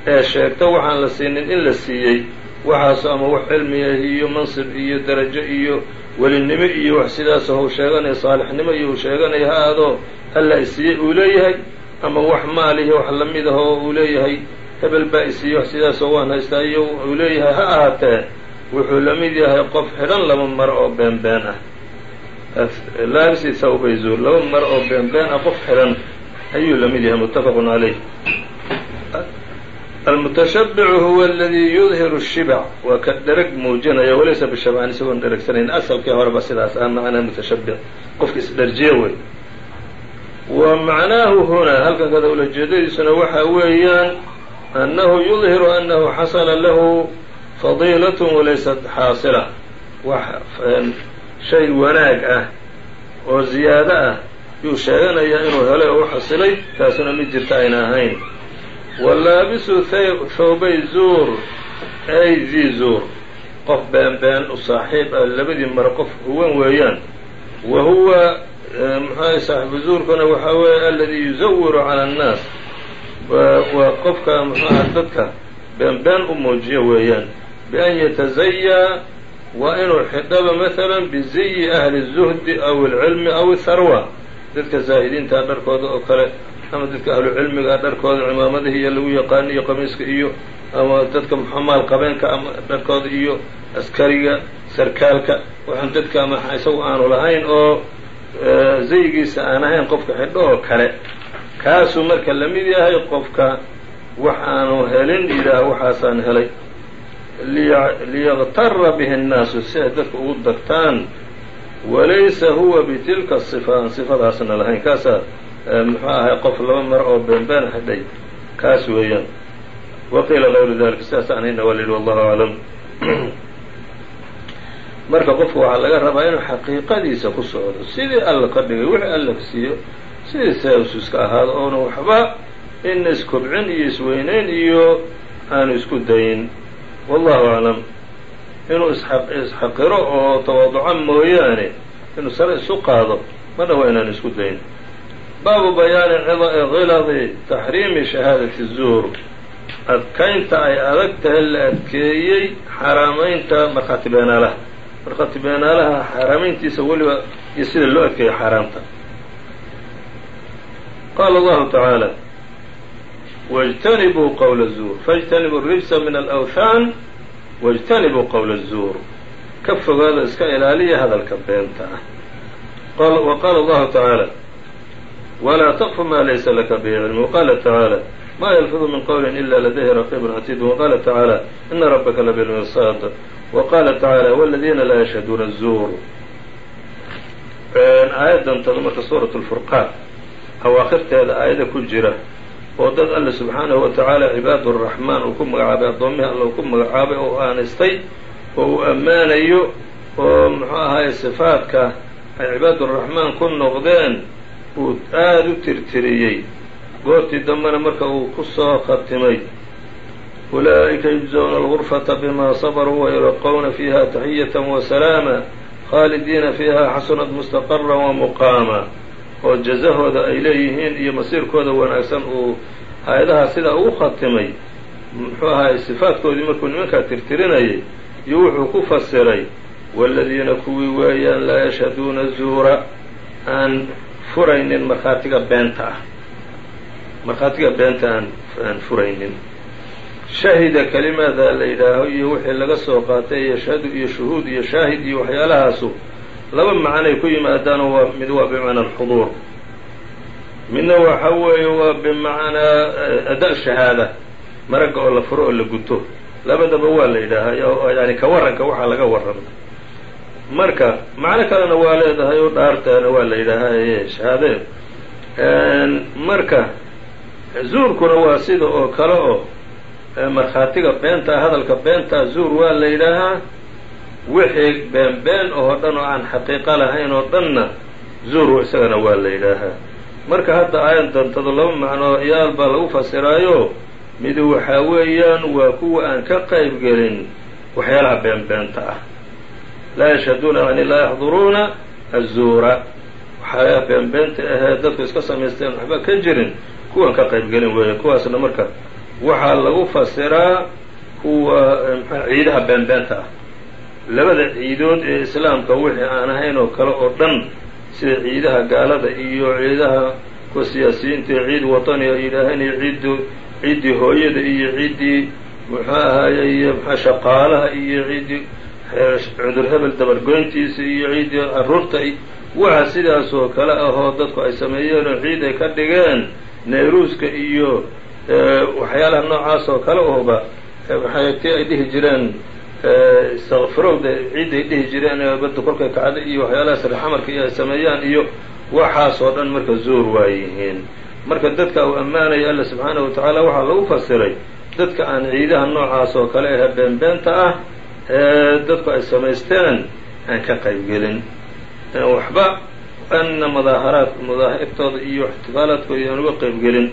ee sheegta waxaan la siinin in la siiyey waxaasu ama wax cilmiya iyo mansib iyo darajo iyo welinimo iyo wax sidaas hou sheeganaya saalixnimo iyo uu sheeganaya ha aadoo alla isiiyey uu leeyahay ama wax maal iyo wax la mid ah oo uu leeyahay hebel baa isiiyey wax sidaasoo waan haystaa iyo uu leeyahay ha ahaatee wuxuu la mid yahay qof xidhan laba mar oo been been ah. Laabisi thawbay zuur laba mar oo been been ah qof xidhan ayuu la mid yahay muttafaqun calayh almutashabbicu huwa aladii yudhiru shibac waa ka dhereg muujinaya walaysa bishabcaan isagoon dheregsanayn asalkii horeba sidaas ah macnaa mutashabbic qofka isdherjiye wey wa macnaahu hunaa halkan kada ulajeedadiisuna waxa weeyaan annahu yudhiru annahu xasala lahu fadiilat walaysat xaasila wax shay wanaag ah oo ziyaado ah yuu sheeganayaa inuu helay oo u xasilay taasuna mid jirta ayna ahayn walaabisu thoobay zuur ay zi zuur. Qof been been u saaxiib ah labadii mare qof huwan weeyaan. Wa huwa eh, maxaa saaxiibu zuurkuna waxaa weeye alladii yusawiru cala annaas. Waa qofka maxaa dadka been been u muujiya weeyaan. Bian yatazayaa waa inuu xidhaba maalan biziyi ahli الzuhdi aw alcilmi aw atharwa dadka zaahidiintaa dharkooda oo kale ama dadka ahlu cilmiga dharkooda cimaamadahi iyo lagu yaqaano iyo qamiiska iyo ama dadka muxamaal qabeenka ama dharkooda iyo askariga sarkaalka waxaan dadka ama isagu aanu lahayn oo zayigiisa aan ahayn qofka xidho oo kale kaasuu marka la mid yahay qofka wax aanu helin yidhaah waxaasaan helay liyaqtara bihi الnaasu si ay dadka ugu dagtaan walaysa huwa bitilka صifa aan sifadaasna lahayn kaasaa muxuu ahay qof laba mar oo beenbeen xidhay kaas weeyaan. Waqiila غayru dalika sidaas anayna waa la yidhi wallahu aclam marka qofku waxaa laga rabaa inuu xaqiiqadiisa ku socdo sidii alla ka dhigay wixii alla siiyo sidii seesu iska ahaado oona waxba ina iskobcin iyo isweyneyn iyo aanu isku dayin. Wallahu aclam inuu isxaqiro oo tawaaduco mooyaane inuu sare isu qaado ma dhawa inaan isku dayn baabu bayaani hiladi taxriimi shahaadati zuur adkaynta ay adag tahay la adkeeyey xaaraamaynta markhaati beenaalaha markhaati beenaalaha xaaraamayntiisa weliba iyo sida loo adkeeyo xaaraamta qaala allahu tacaala wاjtanibuu qowla الzuur faاjtanibuu rijsa min alأwthaan wاjtanibuu qowla الzuur ka fogaada iska ilaaliya hadalka beenta ah wa qaala allahu tacaala walaa taqfu ma laysa laka bihi cilm waqaala tacaala ma yalfidu min qowli ila ladayhi raqiibun catiid waqaala tacaala ina rabaka labilmirsaad waqaala tacaala wاladiina laa yashhaduuna الzuur aayaddantada marka suurat اlfurqaan awaakhirteeda aayada ku jira oo dad alle subxaanahu wa tacaala cibaadu raxmaan uu ku magacaabay addoommihii alle uu ku magacaabay oo aanistay oo uu ammaanayo oo muxuu ahaye sifaadka ay cibaaduraxmaan ku noqdeen uu aada u tirtiriyey. Goortii dambena marka uu ku soo khatimay ulaa'ika yujzawna algurfata bima sabaruu wayulaqowna fiiha taxiyata wasalaama khaalidiina fiiha xasunat mustaqara wamuqaama oo jazahooda ay leeyihiin iyo masiirkooda wanaagsan uu hay'adaha sidaa ugu khatimay muxuu ahaay sifaadkoodii markuu nimankaa tirtirinayay iyo wuxuu ku fasiray waaladiina kuwii weeyaan laa yashhaduuna zuura aan furaynin markhaatiga beenta ah. Markhaatiga beenta aan aan furaynin. Shahida kelimada la yidhaaho iyo wixii laga soo qaatay yashhadu iyo shuhuud iyo shaahid iyo waxyaalahaasu laba macnay ku yimaadaanoo waa mid waa bimacnaa alxuduur. Midna waxa weeye waa bimacnaa ada shahaada maragga oo la furo oo la guto. Labadaba waa la yidhaahaa yani ka waranka waxaa laga warrama marka macno kalena waa leedahay oo dhaartaana waa la yidhaahaa shahaadee marka zuurkuna waa sida oo kale oo markhaatiga beentaa hadalka beentaa zuur waa la yidhaahaa wixii been been oo dhan oo aan xaqiiqo lahayn oo dhanna zuur isagana waa la yidhaahaa marka hadda aayad dantado laba macnoo yaal baa lagu fasiraayo midi waxaa weeyaan waa kuwa aan ka qayb gelin waxyaalaha been beenta ah laa yashhaduuna yani laa yaxduruuna azuura waxyaalaha been beenta ahee dadku iska samaysteen waxba ka jirin kuwan ka qayb gelin weeya kuwaasna marka waxaa lagu fasiraa kuwa mxua ciidaha been beenta ah labada ciidood ee islaamka wixii aan ahayn oo kale oo dhan sida ciidaha gaalada iyo ciidaha kuwa siyaasiyiinta iyo ciid watani ay yidhaaheen iyo ciid ciiddii hooyada iyo ciiddii muxuu ahaaye iyo shaqaalaha iyo ciiddii cudur hebel dabargoyntiisa iyo ciiddii carruurta waxa sidaas oo kale ahoo dadku ay sameeyeen oo ciid ay ka dhigeen nayruuska iyo waxyaalaha noocaas oo kale ohba ti ay dhihi jireen istakfirowda ciidday dhihi jireen badda kolkay kacda iyo waxyaalaha sarxamarka iyo ay sameeyaan iyo waxaas oo dhan marka zuur waa yihiin marka dadka uu ammaanaya alla subxaanahu wa tacaala waxaa lagu fasiray dadka aan ciidaha noocaas oo kale ahe beenbeenta ah ee dadku ay samaysteen aan ka qayb gelin. Waxba ana mudaaharaad madaahirtooda iyo ixtifaalaadkooda aan uga qayb gelin.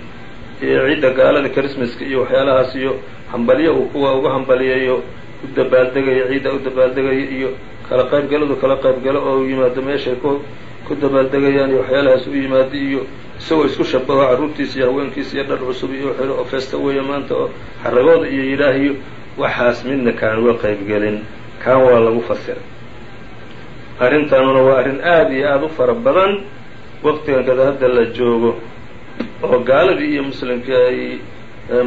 Iyo ciidda gaalada christmaska iyo waxyaalahaas iyo hambalyo uu kuwa uga hambaliyayo u dabaaldegayo ciidda u dabaaldegayo iyo kala qaybgaladu kala qaybgalo oo yimaado meeshay ku ku dabaaldegayaan iyo waxyaalahaas u yimaado iyo isagoo isku shabaho carruurtiisa iyo haweenkiisa iyo dhar cusub iyo xiro oo feesta weeye maanta oo xaragooda iyo yidhaahiyo waxaas midna kaan uga qayb gelin kaan waa lagu fasiray arrintaanuna waa arrin aada iyo aada u fara badan waqtigan kada hadda la joogo oo gaaladii iyo muslimkii ay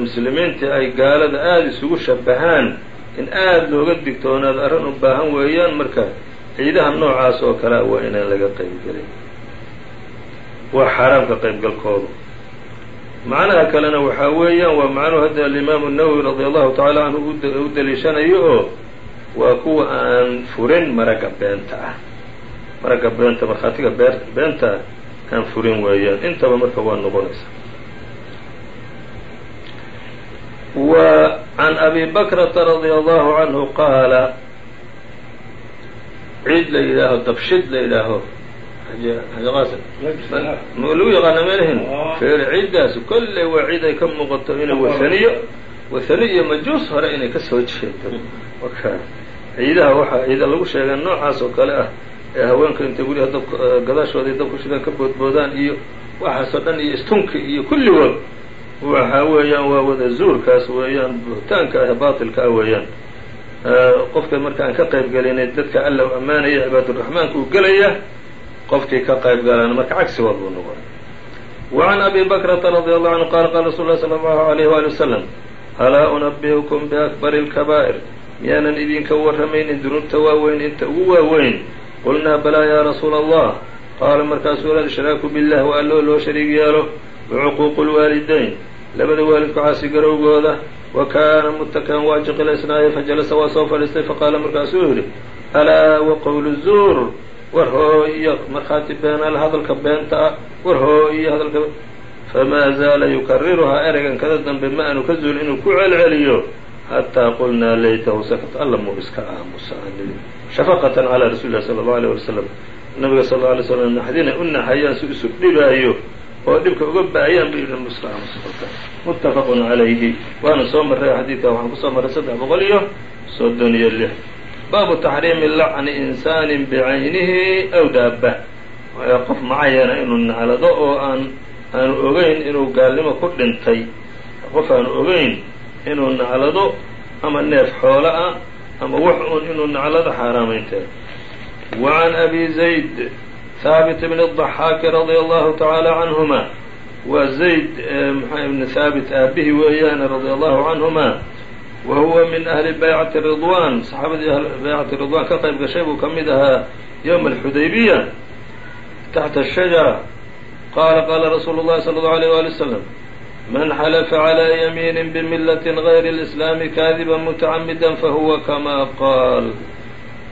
muslimiintii ay gaalada aada isugu shabahaan in aada looga digtoonaado arrin u baahan weeyaan marka ciidaha noocaas oo kalea waa inaan laga qaybgelin waa xaaraamka qaybgalkoodu macnaha kalena waxaa weeyaan waa macnuhu hadda alimaamu nawowi radia allahu tacaala canhu u daliishanayo oo waa kuwa aan furin maragga beenta ah. Maragga beenta markhaatiga bee beenta aan furin weeyaan. Intaba marka waa noqonaysa. Wa can abi bakrata radia allahu canhu qaala ciid la yidhaaho dabshid la yidhaaho lagu yaqaana melihin feer ciiddaas kolley waa ciid ay ka muuqato. inay wasaniyo wasani iyo majuus hore inay ka soo jeedo. Marka ciidaha waxaa ciida lagu sheegaa noocaas oo kale ah ee haweenka intay guryaha dab gadaashooda dab ku shidaan ka boodboodaan iyo waxaasoo dhan iyo istunki iyo kulligood waxa weeyaan waa wada zuurkaas weeyaan buhtaanka ah baatilka ah weeyaan. Qofka marka aan ka qayb gelinay dadka alla ammaanaya cibaaduraxmaanka uu gelaya qofkii ka qayb galaana marka cagsigood buu noqonay wa can abi bakrata radi allahu canhu qala qala rasul lah sala allahu alayh waali wasalam alaa unabi'ukum biakbari اlkabaa'ir miyaanan idinka warramaynin dunuubta waaweyn inta ugu waaweyn qulnaa balaa yaa rasuula allah qaala markaasuu la ishraaku billah waa alloo loo shariig yeelo wacuquuqu lwaalidayn labada waalidku caasi garowgooda wa kaana muttakan waa jiqilaysnaaye fajalasa waa soo fadhiistay faqaala markaasuu yidhi alaa wa qowlu zuur war hoo iyo markhaati beenal hadalka beenta ah iyo hadalka famaa zaala yukariruhaa ereygan kada dambe ma aanu ka zuulin inuu ku celceliyo. Xataa qulnaa laytahu sakat alla muu iska aamusa shafaqatan calaa rasuuli lah sala allau alيyh wali slam nabiga sal lla alay slam naxdinay u naxayaan si isu dhibaayo oo dhibka uga baayaan ba yidhi muska aamusa muttafaqun calayhi waana soo marray xadiidka waxaan ku soo marray saddex boqol iyo soddon iyo lix baabu taxriimi lacni insaanin bicaynihi aw daaba qof macayana inuu naclado oo aan aanu ogeyn inuu gaalnimo ku dhintay qof aanu ogeyn inuu naclado ama neef xoolo ah ama wax un inuu naclado xaaraamaynteed wa can abi zayd haabit bn الضaxaaki radia allahu tacaala canhuma waa zayd mxa ibn haabit aabihi weeyaan radia allahu canhuma wa huwa min ahli baycati ridwan saxaabadii baycati ridwaan ka qayb gashay buu ka mid ahaa yowma alxudaybiya taxta ashajara qaala qaala rasuulu llahi sal allahu alayh wali wasalam man xalafa calaa yamiinin bimillatin gayri alislaami kaadiban mutacamidan fahuwa kamaa qaal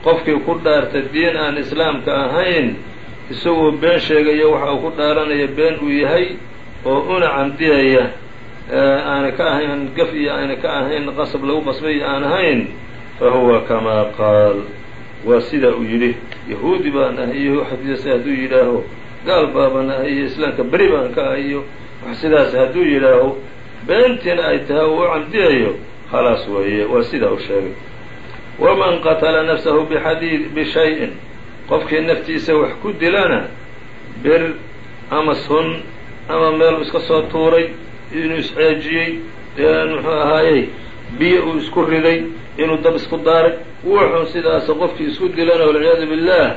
qofkii ku dhaarta diin aan islaamka ahayn isagoo been sheegayo waxa uu ku dhaaranaya been uu yahay oo una camdiyaya aana ka ahayn gaf iyo aana ka ahayn qasab lagu qasbay aan ahayn fahuwa kamaa qaal. Waa sida uu yidhi yahuudi baan ahay iyo xadiisa hadduu yidhaaho gaal baabaan ahay iyo islaamka beri baan ka ahay iyo wax sidaas hadduu yidhaaho beentiina ay tahay uu u camdiyayo khalaas weeye waa sidaa u sheegay. Waman qatala nafsahu bixadiid bishay-in. Qofkii naftiisa wax ku dilana bir ama sun ama meel iska soo tuuray inuu isceejiyey muxuu ahaayey biyo uu isku riday inuu dab isku daaray. Wuxuu sidaas qofkii isku dilana walciyaadu billaah.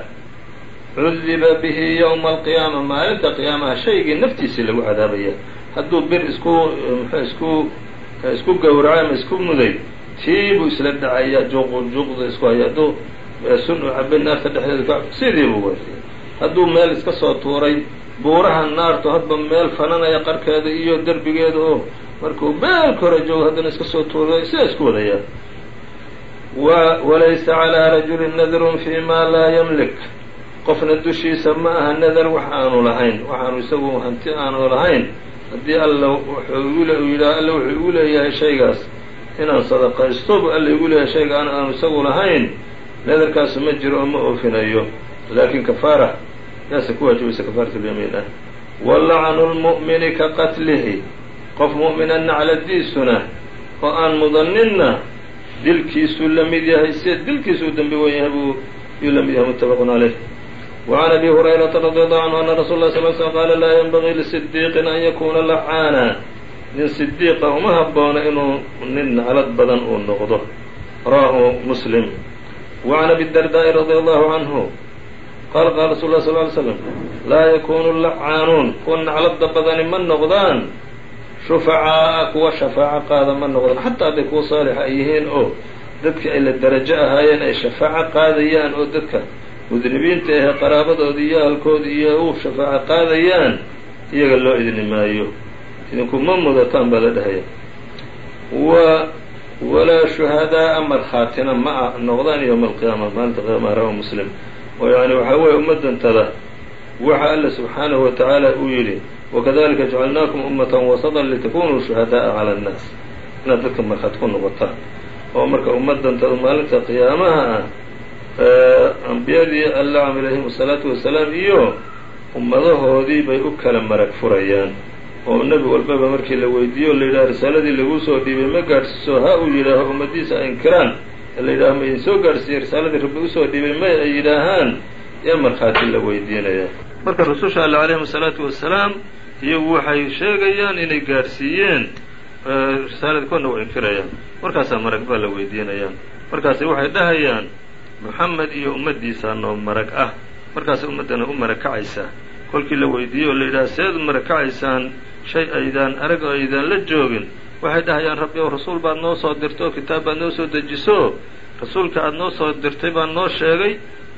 Cudiba bihi yowma alqiyaama maalinta qiyaamaha shaygii naftiisii lagu cadaabaya. Hadduu bir isku isku isku gowracay ama isku muday tii buu isla dhacaya juq juqda isku haya hadduu sun u cabay naarta dhexdeeda sidii buu hadduu meel iska soo tuuray buuraha naartu hadba meel fananaya qarkeeda iyo derbigeeda oo markuu meel kore joogo haddana iska soo tuuray sidaa isku wadaya walaysa calىa rajuli nadrun fi ma laa ymlik qofna dushiisa ma aha nadar wax aanu lahayn. Waxaanu isagu hanti aanu lahayn. Haddii alla wuxuu yidhaha alla wuxuu igu leeyahay shaygaas inaan sadaqaysto bu alla igu leeyahay shayga an aanu isagu lahayn nadarkaasu ma jiro oo ma oofinayo. Laakiin kafaara yaase ku waajibaysa kafaaratulyamiin ah. Walacnu lmu'mini ka qatlihi. Qof mu'mina nacladiisuna oo aan mudaninna dilkiisuu la mid yahay sia dilkiisu u dambi wan yahay buu yuu la mid yahay muttafaqun caleyh wacan abi hurayrata radi allahu canhu ana rasul lah sal sl qaala laa yanbagii lisidiiqin an yakuuna lacaana nin sidiiqa ah uma haboona inuu nin naclad badan uu noqdo. Rawahu muslim. Wacan abi dardaai radi allahu canhu qaal qaala rasullai sal ly slam laa yakuunu lacaanuun kuwa naclada badani ma noqdaan shufacaa'a kuwa shafaaco qaada ma noqdaan xataa hadday kuwa saalixa ay yihiin oo dadka ay la darajo ahaayeen ay shafaaco qaadayaan oo dadka mudnibiinta ahe qaraabadooda iyo ahalkooda iyo u shafaaco qaadayaan iyaga loo idni maayo idinku ma mudataan baa la dhahaya wa walaa shuhadaa'a markhaatina ma noqdaan yowma alqiyaama maalinta qiyaamaha rawa muslim oo yani waxaa weeye ummadantada waxa alla subxaanahu wa tacaala uu yidhi wakadalika jacalnaakum ummatan wasatan litakunuu shuhada'a cala annaas. Inaad dadka markhaati ku noqotaan oo marka ummadantada maalinta qiyaamaha ah ambiyadii alla calayhim asalaatu wasalaam iyo ummadahoodii bay u kala marag furayaan. Oo nebi walbaba markii la weydiiyo o la yidhaha risaaladii laguu soo dhiibay ma gaadhsiiso ha uu yidhaaho ummadiisa ay inkiraan la yidhaho ma idin soo gaadhsiiyey risaaladii rabbi u soo dhiibay may ay yidhaahaan? Yaa markhaati la weydiinaya. Marka rasuusha alle calayhim asalaatu wasalaam iyagu waxay sheegayaan inay gaadhsiiyeen risaaladii koodna waa inkirayaan markaasaa marag baa la weydiinayaan. Markaasi waxay dhahayaan moxamed iyo ummaddiisaa noo marag ah. Markaasay ummaddana u marag kacaysaa kolkii la weydiiyey oo la yidhaha seed u marag kacaysaan shay aydaan arag oo aydaan la joogin waxay dhahayaan rabbi ow rasuul baad noo soo dirtay oo kitaab baad noo soo dejiso rasuulka aad noo soo dirtay baan noo sheegay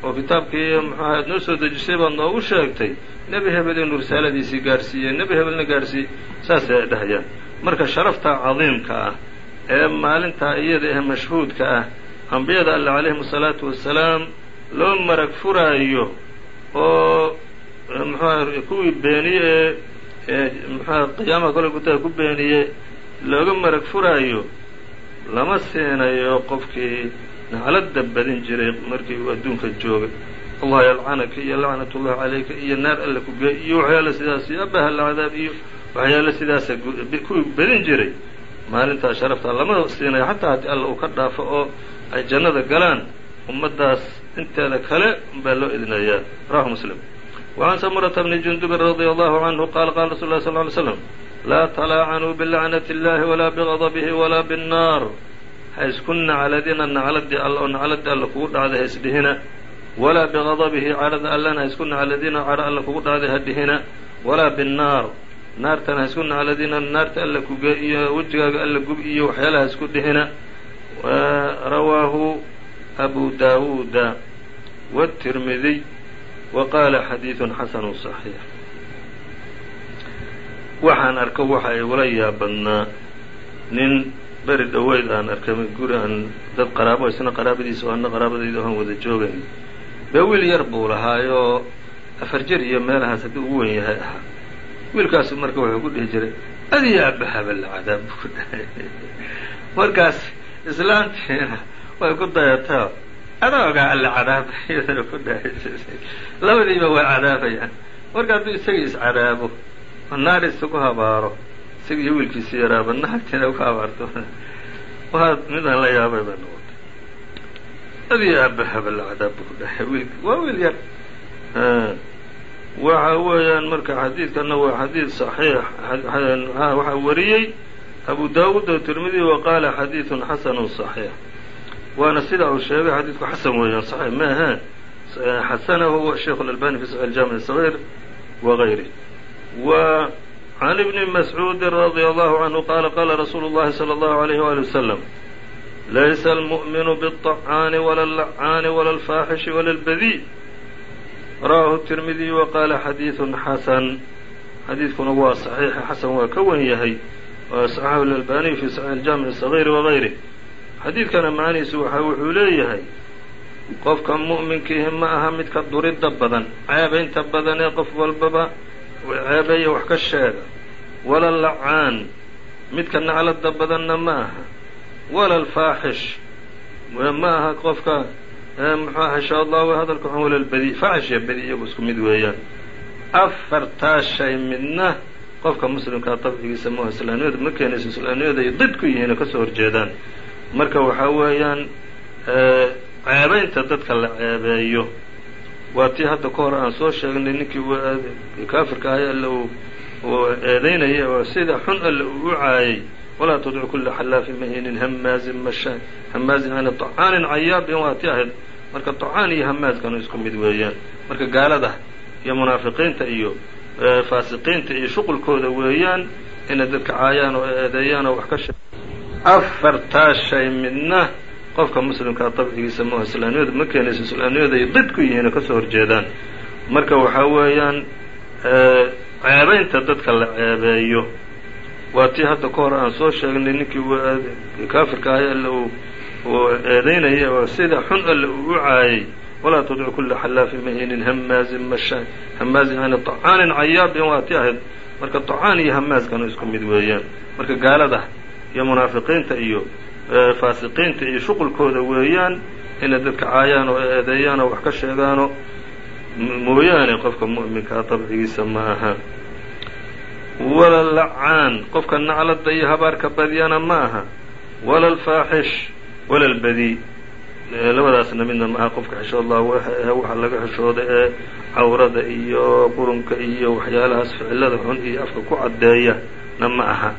oo kitaabkii muxuaha aad noo soo dejisay baad noogu sheegtay. Nebi hebel inuu risaaladiisii gaadhsiiyey nebi hebelna gaadhsiiyey saasay ay dhahayaan. Marka sharaftaa cadiimka ah ee maalintaa iyada ee mashhuudka ah ambiyada alle calayhim asalaatu wasalaam loo marag furaayo oo muxuaha kuwii beeniye ee muxuaha qiyaamaha kole gudaha ku beeniye looga marag furaayo lama siinayo qofkii nacladda badin jiray markii uu adduunka joogay. Allah yalcanaka iyo lacnatullahi calayka iyo naar alla ku kugee iyo waxyaale sidaas iyo abahalcadaab iyo waxyaale sidaasa ku badin jiray. Maalintaa sharaftaa lama siinayo xataa haddii alla uu ka dhaafo oo ay jannada galaan ummaddaas inteeda kale baa loo idinayaa rawahu muslim. Wa can samurata bni jundubin radia allahu canhu qaala qaala rasul lah sal ly slam laa تلاacanوu بلعنة الlahi وlaa بغضبه وlaa بالناar ha isku nacladina nacladii all oo nacladii alla kugu dhacday ha isdhihina walaa biغضبihi cadhada allana ha isku nacladina cadho alla kugu dhacday ha dhihina walaa bالnaar naartana ha isku nacladina naarta alla kuge iyo wejigaaga alla gub iyo waxyaalaha isku dhihina rawaahu أbu dawuda والتirmidiy وqاla xadiiث xasn صaحيix waxaan arko waxa igula yaabadnaa nin beri dhoweyd aan arkay guri aan dad qaraabo isna qaraabadiisa o anna qaraabadayda ohan wada joogayn bee wiil yar buu lahaayoo afar jir iyo meelahaas haddii ugu wen yahay ahaa. Wiilkaasu marka wuxuu ku dhihi jiray adiyo abahaballa cadaab buu dhahay. Markaas islaantiina way ku dayataa. Adoogaa alla cadaaba iyadana ku dhahay. Labadiiba way cadaabayaan marka hadduu isagii iscadaabo oo naar isugu habaaro isaga iyo wiilkiisi yaraaba naartiina ku habaarto waa midaan la yaabay bay noqotay adiyo abahaballa cadaab buu ku dhahay wiilk waa wiil yar waxa weeyaan marka xadiidkana waa xadiid صaxiix waxaa wariyey abu dawud o tirmidi wa qaala xadiiثun xasanu صaxiix waana sida uu sheegay xadiidku xasan weeyaan صaxiix ma ahe xasanahu sheikh اlalbani fi saxix اljamiع الصغيr wغayrih w عn ibni mascuudi radي allahu canhu qaala qala rasuulu اllahi slى اllahu عalayh wali waslm laysa almu'minu bالطacaani wala اllacaani wala اlfaaxishi wala اlbadi rawahu tirmidiy wa qaala xadiidun xasan xadiidkuna waa saxiixa xasan waa ka wen yahay waa saxaxahu lalbaniy fi saxiix aljaamic sagiir wagayrih xadiidkana macnihiisu waxa wuxuu leeyahay qofka mu'minkiihi ma aha midka duridda badan ceebaynta badan ee qof walbaba ceebeeya wax ka sheega wala lacaan midka naclada badanna ma aha wala alfaaxish ma aha qofka muxuu aha insha allahu hadalka xun wala lbadi faaxish iyo badi iyagu isku mid weeyaan afartaa shay midna qofka muslimkaa dabcigiisa ma islaamnimada ma keenayso islaamnimada ay did ku yihiin oo ka soo horjeedaan marka waxaa weeyaan ceebaynta dadka la ceebeeyo waa tii hadda ka hor aan soo sheegnay ninkii kaafirka ahay alle uu eedaynayay oo sida xun alle uu u caayay. Walaa tudcu kula xallaafin mahiinin hamaazin masha hamaazin an طacaanin cayaabin waa ti ahayd. Marka طacaan iyo hamaazkanu isku mid weeyaan. Marka gaalada iyo munaafiqiinta iyo faasiqiinta iyo shuqulkooda weeyaan inay dadka caayaan oo eedeeyaan oo wax ka shee afartaa shay midna qofka muslimkaa dabcigiisa ma islaamnimada ma keenayso islaamnimada ay did ku yihiin oo ka soo horjeedaan. Marka waxaa weeyaan ceebaynta dadka la ceebeeyo. Waa tii hadda ka hor aan soo sheegnay ninkii kaafirka ahay alle uu eedaynayay oo sida xun alle uu u caayay. Walaa tudcu kula xallaafin mahiinin hamaazin masha hamaazin an طacaanin cayaabin waa ti ahayd. Marka طacaan iyo hamaazkanu isku mid weeyaan. Marka gaalada iyo munaafiqiinta iyo faasiqiinta iyo shuqulkooda weeyaan inay dadka caayaan oo eedeeyaan oo wax ka sheegaano mooyaane qofka mu'minkaa dabcigiisa ma aha wala lacaan qofka naclada iyo habaarka badiyana ma aha wala alfaaxish wala albadi labadaasna midna ma aha qofka xishood lah waxa laga xishooda ee cawrada iyo qurunka iyo waxyaalahaas ficilada xun iyo afka ku caddeeya na ma aha.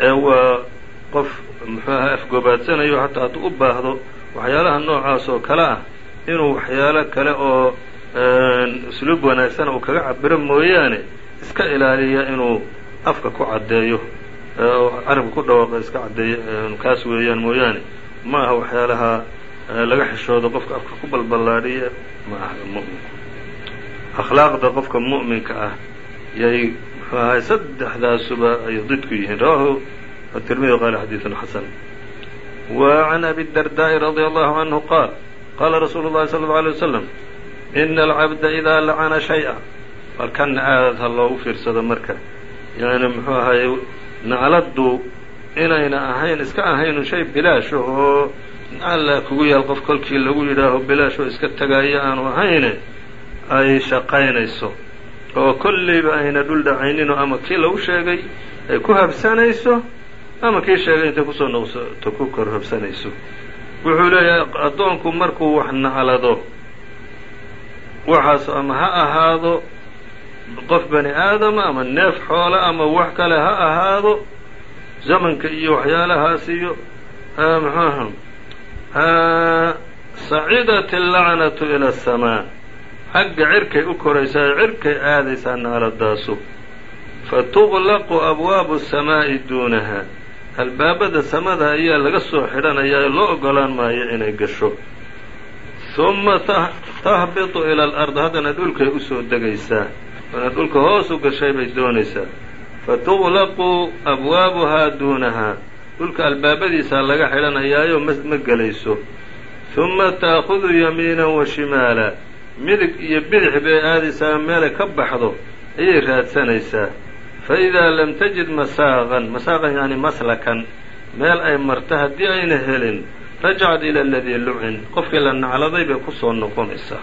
Ee waa qof muxuu aha afgobaadsanayo hataa hadduu u baahdo waxyaalaha noocaas oo kale ah inuu waxyaalo kale oo usluub wanaagsana uu kaga cabiro mooyaane iska ilaaliya inuu afka ku caddeeyo carabka ku dhawaaqa iska caddeeyo kaas weeyaan mooyaane. Ma aha waxyaalaha laga xishoodo qofka afka ku balballaadhiya ma aha mu'minku akhlaaqda qofka mu'minka ah yay muxuu ahay saddexdaasuba ay did ku yihiin. Rawahu التrmdي qال xadيiث xسن وعn أbي الدرداء رضي الله عنه qاaل qاla رsuuل الlahi صلى الله عليه وسلم إن العبد إdaa lacna شhayئa balkana aad ha loogu fiirsado marka yani mxuu ahay nacladdu inayna ahayn iska ahaynu shay bilaasho oo alla kugu yaal qof kolkii lagu yidhaaho bilaashoo iska tegaayo aanu ahayne ay shaqaynayso oo kollayba ayna dhul dhacayninoo ama kii lagu sheegay ay ku habsanayso ama kii sheegay intay ku soo noqsato ku kor habsanayso wuxuu leeyahay addoonku markuu wax naclado waxaas ama ha ahaado qof bani aadama ama neef xoola ama wax kale ha ahaado zamanka iyo waxyaalahaas iyo muxuuha sacidat allacnatu ila asamaa xagga cirkay u koraysaa cirkay aadaysaa nacladaasu fatuqlaqu abwaabu samaa'i duunaha albaabada samada ayaa laga soo xidhanayaa loo ogolaan maayo inay gasho. Huma tahbitu ila alard haddana dhulkay u soo degaysaa. Waana dhulka hoos u gashay bay doonaysaa. Fatuqlaqu abwaabuhaa duunahaa dhulka albaabadiisaa laga xidhanayaayo ma gelayso. Huma ta'khudu yamiinan wa shimaala. Midig iyo bidix bay aadaysaa meelay ka baxdo ayay raadsanaysaa fa idaa lam tajid masaaqan masaaqan yacni maslakan meel ay marta haddii ayna helin rajacat ila aladii lucin qofkii la nacladay bay ku soo noqonaysaa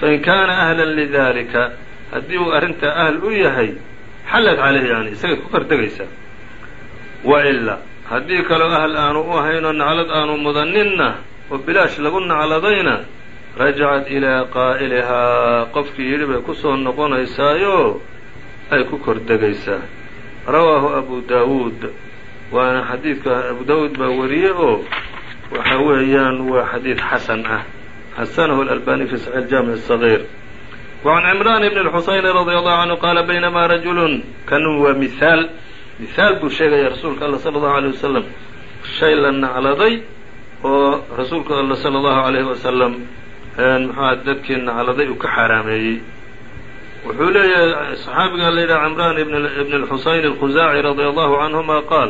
fain kaana ahlan lidaalika haddii uu arrintaa ahl u yahay xallat calayhi yani isagay ku kordegaysaa wa ilaa haddii kaloo ahl aanu u ahaynoo naclad aanu mudaninna oo bilaash lagu nacladayna rajacat ilaa qaa'ilihaa qofkii yidhi bay ku soo noqonaysaayo ay ku kordegaysaa rawaahu abu daawuud waana xadiidka abu daawuud baa wariyey oo waxa weeyaan waa xadiid xasan ah xasanahu alalbani fi saxiix jaamic الصaغيir وعn cimraan bn الxuseyn radي allahu canhu qaala baynamaa rajulun kanun waa mihaal mihaal buu sheegaya rasuulka alla salى اllahu عalيه wasalam shay la nacladay oo rasuulka alla salى اllahu عalayh wasalam muxua dadkii nacladay uu ka xaaraameeyey wuxuu leeyahay صaxaabigan la yidhaha cimraan ibn الxuseyn الkhuzaaci radي allahu canهuma qaal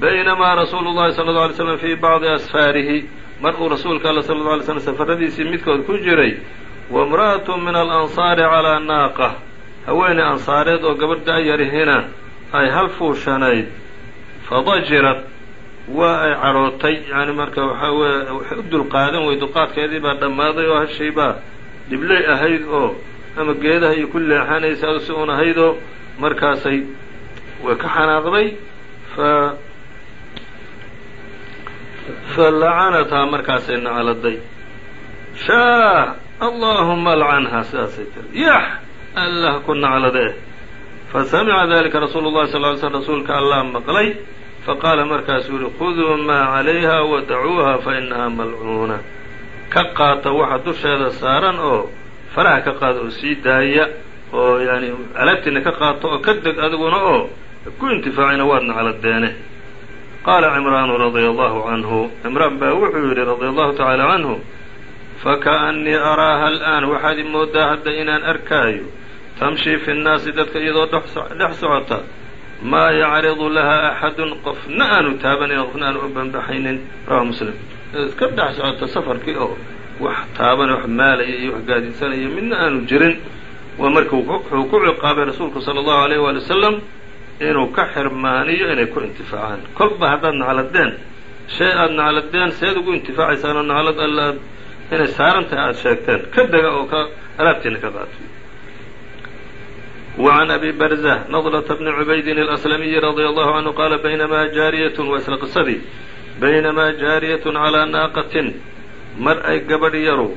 baynamaa rasuulu llahi sala alla alay slam fii bacdi asfaarihi mar uu rasuulka alla sala alla alay slam safaradiisii midkood ku jiray wa imra'atu min alansaari calaa naaqa haweeney ansaareed oo gabadh da-yarihina ay hal fuushanayd fadajirad waa ay cadhootay yani marka waxaa weye waxay u dulqaadan wey dulqaadkeedii baa dhammaaday oo hashay baa dhibley ahayd oo ama geedaha iyo ku leexanaysa si un ahaydoo markaasay way ka xanaaqday fa falacanathaa markaasay nacladay shaah allaahuma alcanhaa sidaasay tiri. Yax allah ku naclade. Fasamica dalika rasuulu llahi sal ly slm rasuulka allah maqlay. Faqaala markaasuu yihi khuduu maa calayha wadacuuha fainahaa malcuuna ka qaata waxa dusheeda saaran oo faraha ka qaada oo sii daaya oo yani alaabtiina ka qaato oo ka deg adiguna oo ku intifaacina waad nacladeene qaala cimraanu radia allahu canhu cimraan baa wuxuu yidhi radia allahu tacaala canhu faka'annii araaha al'aan waxaad i mooddaa hadda inaan arkaayo tamshii fi nnaasi dadka iyadoo dhex socota maa yacridu lahaa axadun qofna aanu taabanayn qofna aanu u banbaxaynin. Rawahu muslim. Ka dhex socota safarkii oo wax taaban wax maalaya iyo wax gaadiidsanaya midna aanu jirin waa marka wuxuu ku ciqaabay rasuulku sala allahu alayh waali wasalam inuu ka xirmaaniyo inay ku intifaacaan kolba haddaad nacladeen shay aada nacladeen seed ugu intifaacaysaan oo naclad alla aad inay saaran tahay aada sheegteen ka dega oo ka alaabtiina ka qaato وعn أbي برزة نضلة بن عubayd الأسلمي رضي الله عنه qال بynma jaariyaة waa isla qisadii baynamaa jaariyaة عalىa naaqatin mar ay gabadh yaru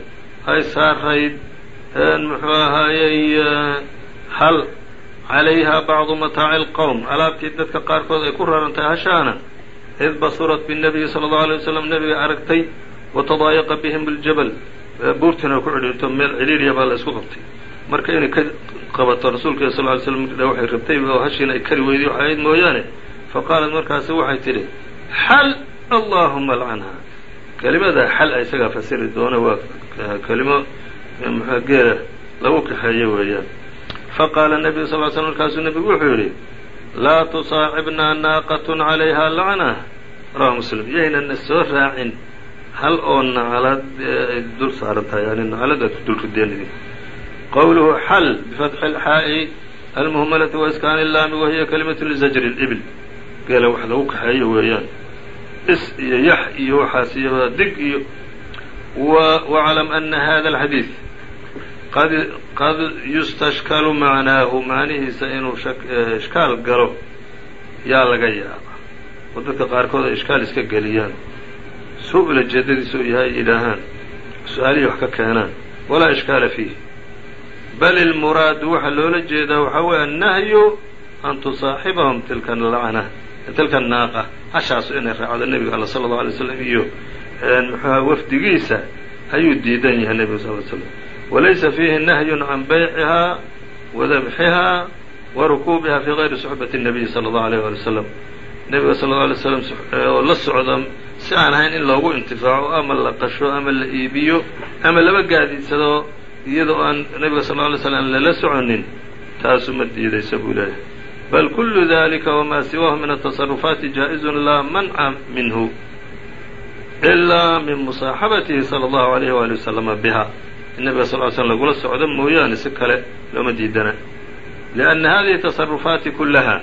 ay saarayd muxuu ahaayey hal calayha bacdu mataaci alqowm alaabtii dadka qaarkood ay ku rarantahy hashaana id basurat binnabiyi sala allahu alayi wasalam nebiga aragtay watadaayaqa bihim biljabal. Buurtiina ku cidhinto meel cidhiidhiya baa la isku qabtay. Marka inay ka qabato rasuulka sal ly slam midha waxay rabtay oo hashiina ay kari weyday waxayd mooyaane fa qaalat markaasi waxay tidhi xal allaahuma lcanha kelimadaa xal isagaa fasiri doona waa kelimo mxua geela lagu kaxeeye weeyaan. Faqaala nebiyu sal ly slm markaasuu nebigu wuxuu yidhi laa tusaacibnaa naaqatun calayha lacna. Rawahu muslim. Yaynana soo raacin hal oo naclad ay dul saaran tahay yani naclad aad ku dul rideen idin qowluhu xal bifatxi اlxaa'i almuhmalati waiskaani laami wahiya kalimatu lizajri اlibil geela wax lagu kaxeeyo weeyaan is iyo yax iyo waxaas iyo dig iyo waclam ana hada alxadiid qad yustashkalu macnaahu macnihiisa inuu ishkaal galo yaa laga yaaba oo dadka qaarkood ay ishkaal iska geliyaan. Suu ula jeedadiisa u yahay yidhaahaan su'aalihii wax ka keenaan. Walaa ishkaala fiih bal ilmuraadu waxaa loola jeedaa waxaa weeye annahyu an tusaaxibahum tilka lacna tilka naaqa hashaasu inay raacdo nebiga alla sala allau alay slam iyo muxuuha wafdigiisa ayuu diidan yahay nebiga sal l slam walaysa fiihi nahyun can baycihaa wa dabxihaa wa rukuubiha fii gayri suxbati الnabiyi sala allahu alayh wali wasalam nebiga sala allau alay slam oo la socda si aan ahayn in loogu intifaaco ama la qasho ama la iibiyo ama laba gaadiidsado iyadoo aan nebiga sal lla alay slam lala soconin taasu ma diidaysa buu leeyahay bal kulu dalika wmaa siwaahu min atasarrufaati jaa-izun laa manca minhu ilaa min musaaxabatihi sala allahu alayhi waali wasalama biha in nabiga sal ly slm lagula socdo mooyaane si kale looma diidana lianna hadihi tasarrufaati kullaha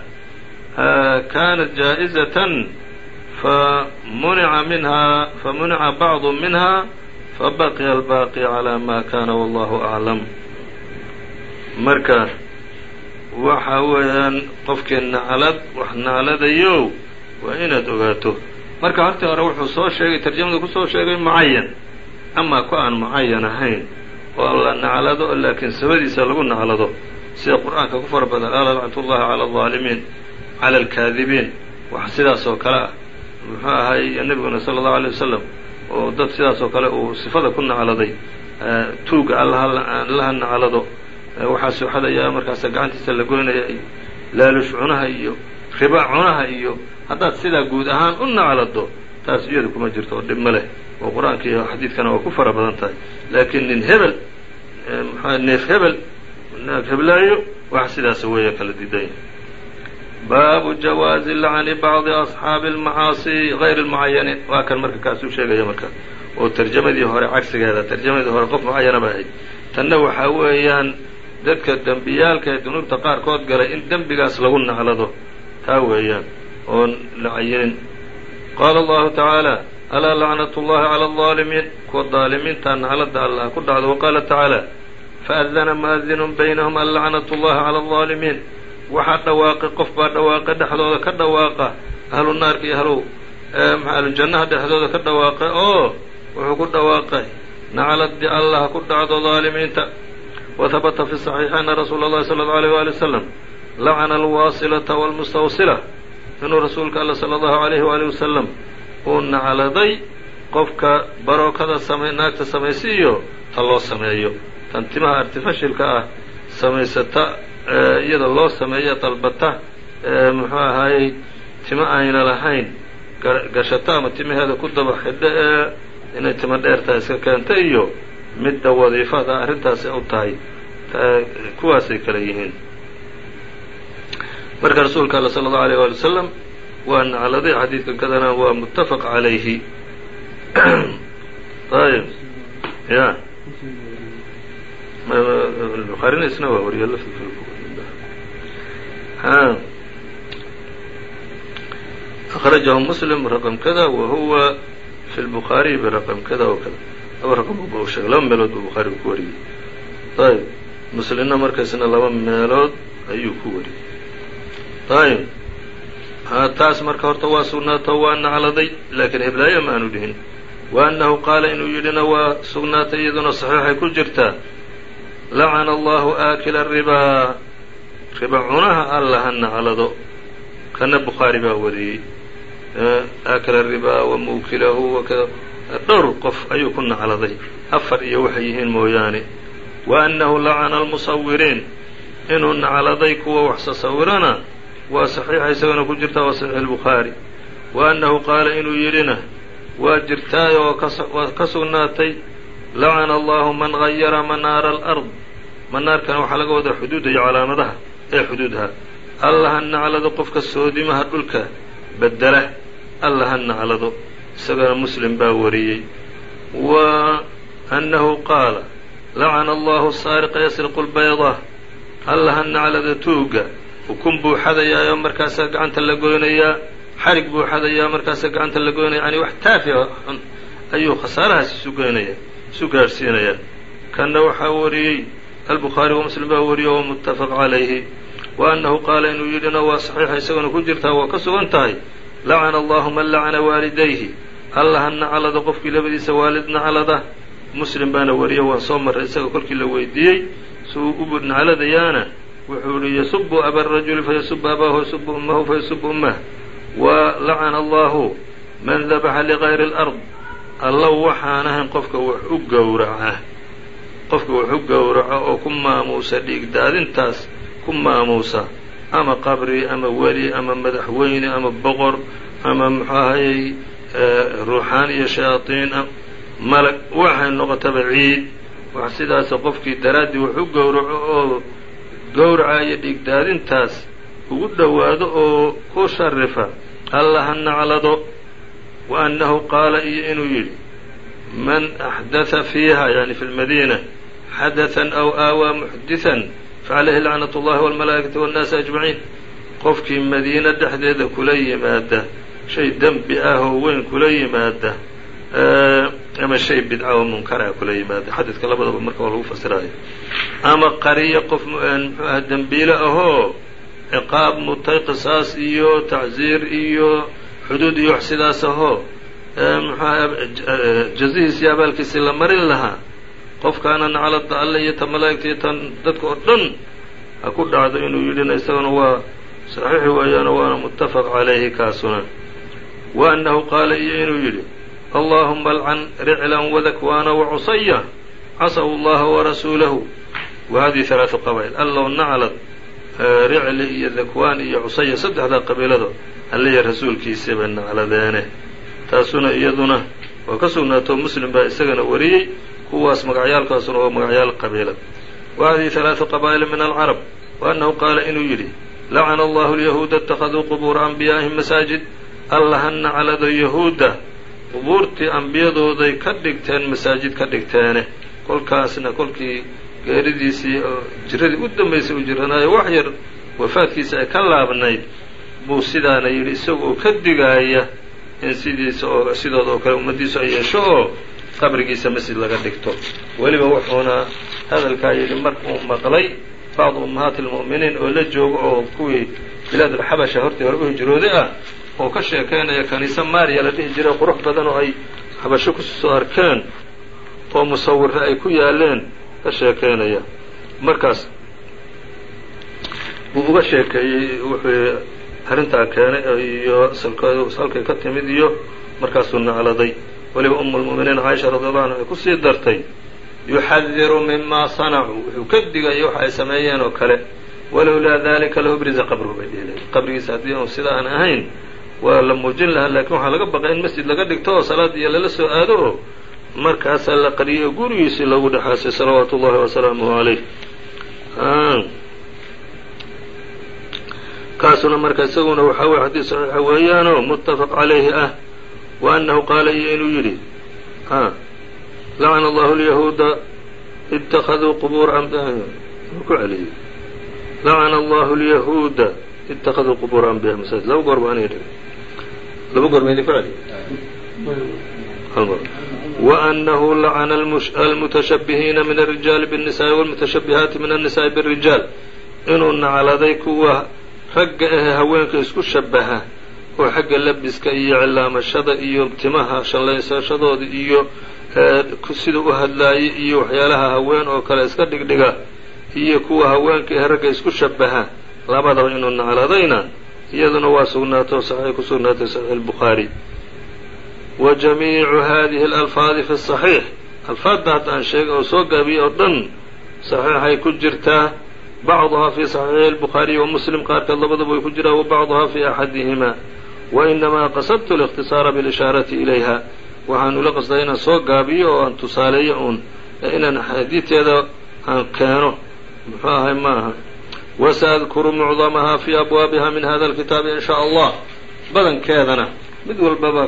kaanat jaa-izatan famunica minhaa famunica bacdu minha fabaqiya albaaqi calaa ma kana wallahu aclam marka waxa weeyaan qofkii naclad wax nacladayow waa inaad ogaato. Marka hortii hore wuxuu soo sheegay tarjamada ku soo sheegay mucayan amaa ku aan mucayan ahayn oo la naclado laakiin sabadiisa lagu naclado sida qur'aanka ku fara badan ala lacnat ullahi cala alظaalimiin cala alkaadibiin wax sidaas oo kale ah. Muxuu ahay nebiguna sala allahu alay wasalam oo dad sidaas oo kale uu sifada ku nacladay tuuga allaha naclado waxaa suuxadayaa markaasa gacantiisa la goynaya iyo laalush cunaha iyo riba cunaha iyo haddaad sidaa guud ahaan u naclado taas iyadu kuma jirto oo dhib leh. Oo qur'aanka iyo xadiidkana waa ku fara badan tahay. Laakiin nin hebel mxua neef hebel naag heblaayo wax sidaas weeya kala didanya baabu jawaazi lacni bacdi asxaabi almacaasi gayr lmucayaniin waa kan marka kaasuu sheegaya marka oo tarjamadii hore cagsigeeda tarjamadii hore qof mucayana ba ahayd. Tanna waxaa weeyaan dadka dembiyaalka ee dunuubta qaarkood galay in dembigaas lagu naclado taa weeyaan oon la cayinin qaala allahu tacaala alaa lacnat ullahi cala aldaalimiin kuwa daalimiintaa nacladda allah ku dhacdo waqaala tacaala faadana muadinun baynahum an lacnat ullahi cala aldaalimiin waxaa dhawaaqay qof baa dhawaaqay dhexdooda ka dhawaaqa ahlu naarka iyo ahlu ahlujannaha dhexdooda ka dhawaaqay oo wuxuu ku dhawaaqay nacladii allah ku dhacdo daalimiinta وhbta في صحيiح أن رsuul الlahi صلى الله عليه وaلي وسلم lacna الواaصلةa والمستوصلة inuu rasuulka all slى الlaهu عalيه وaلي وسلم uu nacladay qofka barookada samay naagta samaysa iyo ta loo sameeyo tan timaha artifashilka ah samaysata iyada loo sameeya dalbata muxuu ahaayey timo ayna lahayn gashata ama timaheeda ku daba xidho ee inay timo dheertaha iska keenta iyo midda wadiifada arrintaasi u tahay kuwaasay kala yihiin. Marka rasuulka all sala allau alيyه waali wasalam waa nacladay xadiidkan kadana waa muttafaq calayhi ayb ya. Buaarina waa wariya akhrajahu muslim raqam kada wa huwa fi lbukhaariy biraqam kada o sheegay laba meelood buu bukhaarigu ku wariyey. Ayb muslimna markaisna laba meelood ayuu ku wariyey. Ayb taas marka horta waa sugnaato waa nacladay laakiin heblaayo ma aanu dhihin. Wa qaala inuu yidhina waa sugnaatay iyaduna saxiixay ku jirtaa lacana allahu aakila ribaa riba cunaha alla ha naclado. Kana bukhaari baa wariyey. Aakila ribaa wa muukilahu dhowr qof ayuu ku nacladay. Afar iyo waxay yihiin mooyaane. Wa annahu lacana almusawiriin inuu nacladay kuwa wax sasawirana waa saxiixa isagana ku jirtaa waa saxiix albukhaari wa annahu qaala inuu yidhina waa jirtaay oo waa ka sugnaatay lacana allahu man gayara manaara alard. Manaarkana waxaa laga wadaa xuduudda iyo calaamadaha ee xuduudaha alla ha naclado qofka soodimaha dhulka bedela alla ha naclado isagana muslim baa wariyey. Wa annahu qaala lacana allahu saariqa yasriqu lbayda alla ha naclado tuuga ukun buu xadayaa oo markaasaa gacanta la goynayaa. Xarig buu xadayaa markaasaa gacanta la goynaya yani wax taafiha xun ayuu khasaarahaas isu goynaya isu gaadhsiinayaa kanna waxaa wariyey albukhaari wa muslim baa wariyey wa muttafaq calayhi. Wa annahu qaala inuu yidhina waa saxiixa isaguna ku jirtaa waa ka sugan tahay. Lacana allahu man lacana waalidayhi alla ha naclado qofkii labadiisa waalid naclada muslim baana wariya waan soo marray isaga kolkii la weydiiyey. Si uu u nacladayaana wuxuu yihi yasubu aba rajuli fayasubu abaahu yasubu ummahu fayasubu ummah wa lacana allahu man dabaxa ligayri اlard allow waxaan ahayn qofka wax u gowraca. Qofka wax u gowraco oo ku maamuusa dhiig daadintaas ku maamuusa ama qabri ama weli ama madaxweyne ama boqor ama muxuu ahayey ruuxaan iyo shayaaiin malag waxay noqotaba ciid wax sidaasa qofkii daraaddii wax u gowraco oo gowraca iyo dhiig daadintaas ugu dhowaado oo ku sharifa alla ha naclado wa annahu qaala iyo inuu yidhi man axdatha fiiha yani fi lmadiina xadathan aw aawaa muxdiثan facalayhi lacnaة اllahi wاlmalaa'ikati wاnnaasi ajmaciin qofkii madiine dhexdeeda kula yimaada shay dembi ah oo weyn kula yimaada ama shay bidca oo munkara kula yimaada. Xadidka labadaba marka waa lagu fasiraayo. Ama qariyo qof muxuu aha dembiile ahoo ciqaab mutay qisaas iyo tacziir iyo xuduud iyo wax sidaas ahoo muxuaha jazihiis iyo abaalkiisii la marin lahaa. Qofkaana naclada alle iyo ta malaa'igta iyo tan dadka oo dhan ha ku dhacdo inuu yidhina isaguna waa saxiixi weeyaano waana muttafaq calayhi kaasuna wa annahu qaala iyo inuu yidhi allahuma alcan riclan wadakwaana wacusaya casaw allaha warasuulahu wa hadihi halaatu qabaa'il allow naclad ricli iyo dakwaan iyo cusaya saddexdaa qabiilado alliya rasuulkiisii nacladeene taasuna iyaduna waa ka sugnaato muslim baa isagana wariyey kuwaas magacyaalkaasuna waa magacyaal qabiilad wa hadihi halaatu qabaa'il min alcarab wa annahu qaala inuu yidhi lacana allahu alyahuuda اtakhaduu qubuura anbiyaa'ihim masaajid alla ha naclado yahuudda qubuurtii ambiyadooday ka dhigteen masaajid ka dhigteene. kolkaasna kolkii geeridiisii jiradii u dambaysay uu jiranaayo wax yar wafaadkiisa ay ka laabnayd buu sidaana yidhi isagoo ka digaaya in sidiisa oo sidooda oo kale ummaddiisu ay yeesho oo qabrigiisa masjid laga dhigto. Weliba wuxuuna hadalkaa yidhi markuu maqlay bacdu ummahaati almu'miniin oo la joogo oo kuwii bilaad alxabasha hortii hore u hijrooday ah oo ka sheekaynaya kaniise maariya la dhihi jiray qurux badan oo ay xabasho ku soo arkeen oo musawirre ay ku yaaleen ka sheekaynaya markaas buu uga sheekeeyey wuxuu arrintaa keenay iyo halkay ka timid iyo markaasuu nacladay. Weliba umu lmu'miniin caaisha radiallahu anha ay ku sii dartay yuxadiru mima sanacuu. Wuxuu ka digaya waxa ay sameeyeen oo kale walowlaa dalika lahubriza qabruhu bay dhihi lahayd. Qabrigiisa haddii un sida aan ahayn waa la muujin lahaa lakiin waxaa laga baqay in masjid laga dhigto oo salaad iyo lala soo aado. Oo markaasaa la qariyay oo gurigiisii loogu dhexaasay salawaatu ullahi wasalaamuhu calayh. Kaasuna marka isaguna waxaa weye xadiid saxiixa weeyaanoo muttafaq calayhi ah wa annahu qaala iyo inuu yidhi lacana allahu lyahuuda ittakhaduu qubuura ku celiyey. Lacana allahu lyahuuda ittakhaduu qubuura anbiya masaajid laba goor ba aniga dhigay laba goor ma idinku celiy wa annahu lacana almutashabbihiina min alrijaali biاnnisaai walmutashabbihaati min annisaai bاrijaal inuu nacladay kuwa ragga ahe haweenka isku shabaha oo xagga labiska iyo cilaamashada iyo timaha shanlaysashadooda iyo sida u hadlaayay iyo waxyaalaha haween oo kale iska dhigdhiga iyo kuwa haweenka ahe ragga isku shabaha labadaba inuu nacladayna iyaduna waa sugnaato saxiix ku sugnaatay saxiix albukhaari wa jamiicu hadihi alalfaadi fi saxiix. Alfaadda hadda aan sheegay oo soo gaabiyey oo dhan saxiixay ku jirtaa bacduhaa fi saxiixi albukhaariyi wa muslim qaarkeed labadaba way ku jiraan wa bacduhaa fi axadihima wa inamaa qasadtu اlikhtisaara bilishaarati ilayha. Waxaan ula qasday inaan soo gaabiyo oo aan tusaaleeyo uun inaan xadiidteeda aan keeno. Muxuu ahay ma aha wasaadkuru mucdamaha fi abwaabiha min hada alkitaabi in shaa allah badankeedana mid walbaba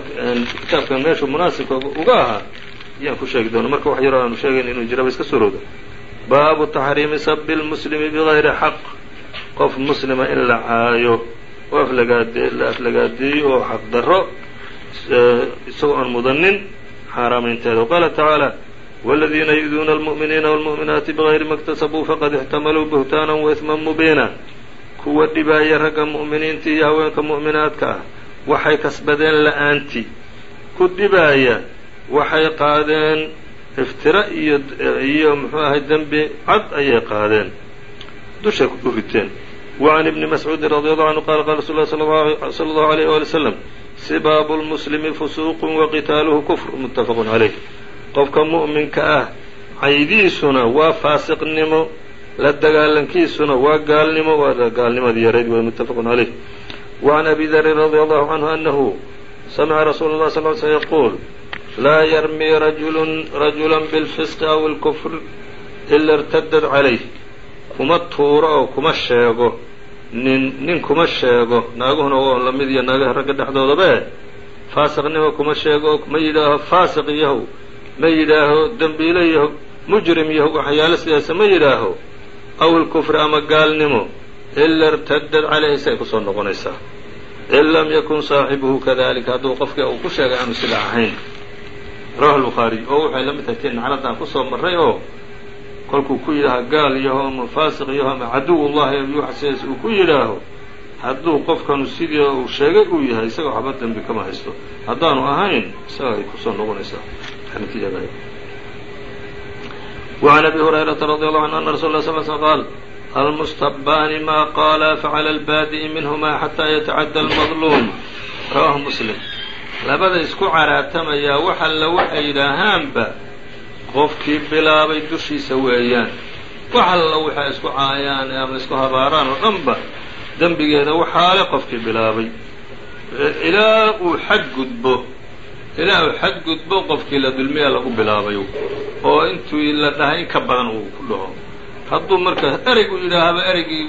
kitaabkan meeshuu munaasibka uga ahaa ayaan ku sheegi doona marka wax yaroo aanu sheegayn inuu jiraba iska surowda baabu taxriimi sabi lmuslimi bigayri xaq qof muslima in la caayo oo aflagaade la aflagaadeeyo oo xaq darro isagoo aan mudanin xaaraamaynteeda qaala tacaala wاladiina yu'duuna almu'miniina wاlmu'minaati bigayri ma اktasabuu faqad ixtamaluu buhtaana waisman mubiina kuwa dhibaaya ragga mu'miniinta iyo haweenka mu'minaadka ah waxay kasbadeen la'aantii ku dhibaaya waxay qaadeen iftira iyo iyo muxuu ahay dembi cad ayay qaadeen dushay ku riteen wacan ibni mascuudin radi allahu canhu qala qala rasul lah sala allahu alayh wali wslam sibaabu lmuslimi fusuuqu waqitaaluhu kufr muttafaqun calayh qofka mu'minka ah caydiisuna waa faasiqnimo la dagaalankiisuna waa gaalnimo waa gaalnimadii yarayd way muttafaqun calayh wacan abi darin radi allahu canhu anahu samica rasuula اlah sal l slm yaquul laa yarmii rajulun rajula bilfisqi aw ilkufr ila irtadad calayh. Kuma tuuro oo kuma sheego. Nin nin kuma sheego. Naaguhuna waa la mid iyo naagaha ragga dhexdoodabe faasiqnimo kuma sheego ma yidhaaho faasiq yahow ma yidhaaho dembiilo yahow mujrim yahow waxyaalo sidaasa ma yidhaaho. Aw ilkufri ama gaalnimo ila irtadad calayhi say ku soo noqonaysaa. In lam yakun saaxibuhu kadalika hadduu qofkii uu ku sheegay aanu sidaa ahayn. Rawahu lbukhaariy oo waxay la mid tahay tii nacladan ku soo marray oo kolkuu ku yidhaaha gaal yaho ama faasiq yaho ama caduw ullahi yuxsias uu ku yidhaaho hadduu qofkanu sidii uu sheegay uu yahay isaga waxba dembi kama haysto. Haddaanu ahayn isaga ay ku soo noqonaysaa وعn أbي هuريرaةa رضي الله عنه أن رsuل اه صل سلم qاal almustabani ma qaala faclى الbaadi'i minهma xatى yتacadى الmaظluum rawahu mslim labada isku caraatamayaa wax alla waxay yidhaahaanba qofkii bilaabay dushiisa weeyaan wax alla waxay isku caayaan ama isku habaaraan oo dhanba dembigeeda waxaale qofkii bilaabay ilaa uu xad gudbo ilaa uu xad gudbo qofkii la dulmiya lagu bilaabay oo intuu la dhahay in ka badan uu ku dhaho hadduu marka ereygu yidhaahaba ereygii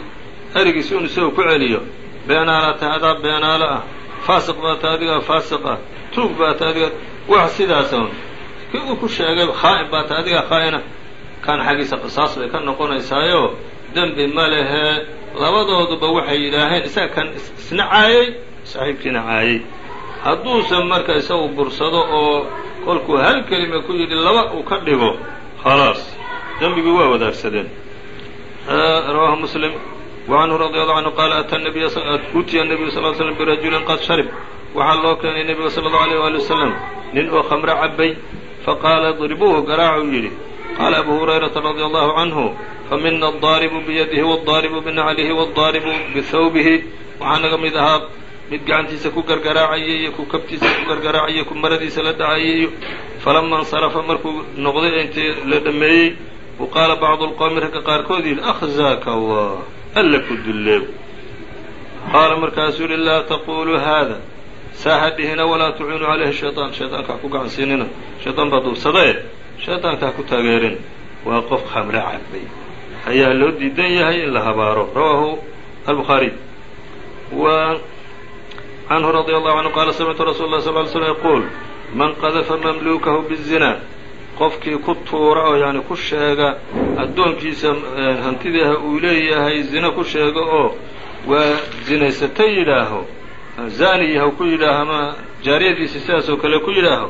ereygiisi inu isagoo ku celiyo beenaala tahay adaa beenaalo ah faasiq baa tahay adigaa faasiq ah tuug baa tahay adiga wax sidaasa kii uu ku sheegay khaa'in baa tahay adigaa khaa'ina kan xaggiisa qisaas bay ka noqonaysaayo dembi ma lehee labadooduba waxay yidhaaheen isaga kan isna caayey saaxiibkiina caayey hadduusan marka isagu bursado oo kolkuu hal kelima ku yidhi laba uu ka dhigo khalaas. Dembigii waa wadaagsadeen. Rawaahu muslim. Wacanhu radi allahu canhu qaala ataa utiya nebiyu sal slm birajulin qad sharib. Waxaa loo keenay nebiga sala allau alayh waali wasalam nin oo khamro cabbay. Faqaala dribuuhu garaaca yidhi. Qaala abu hurayrata radia allahu canhu famina adaaribu biyadihi wadaaribu binaxlihi wadaaribu bihawbihi waxaa naga mid ahaa mid gacantiisa ku gargaraacaya iyo ku kabtiisa ku gargaraacaya ku maradiisa la dhacaya iyo falama insarafa markuu noqday intii la dhammeeyey u qaala bacdu lqowmi ragga qaarkood yihi akhzaaka allah alla ku dulleeb qaala markaasuu yihi laa taquluu haada saaha dhihina walaa tuciinuu calayhi shayaan shaytaanka ha ku gacansiinina shaytaan baa duubsadae eh. shaytaanka ha ku taageerin. Waa qof khamre cabay ayaa loo diidan yahay in la habaaro. Rawaahu albukhaariy canhu radi allahu canhu qaala samictu rasuula lah sal ly slm yaquul man qadafa mamluukahu bizina qofkii ku tuura oo yani ku sheega addoonkiisa hantidaha uu leeyahay zina ku sheega oo waa zinaysata yidhaaho zaaniyaha ku yidhaaho ama jaariyadiisa sidaas oo kale ku yidhaaho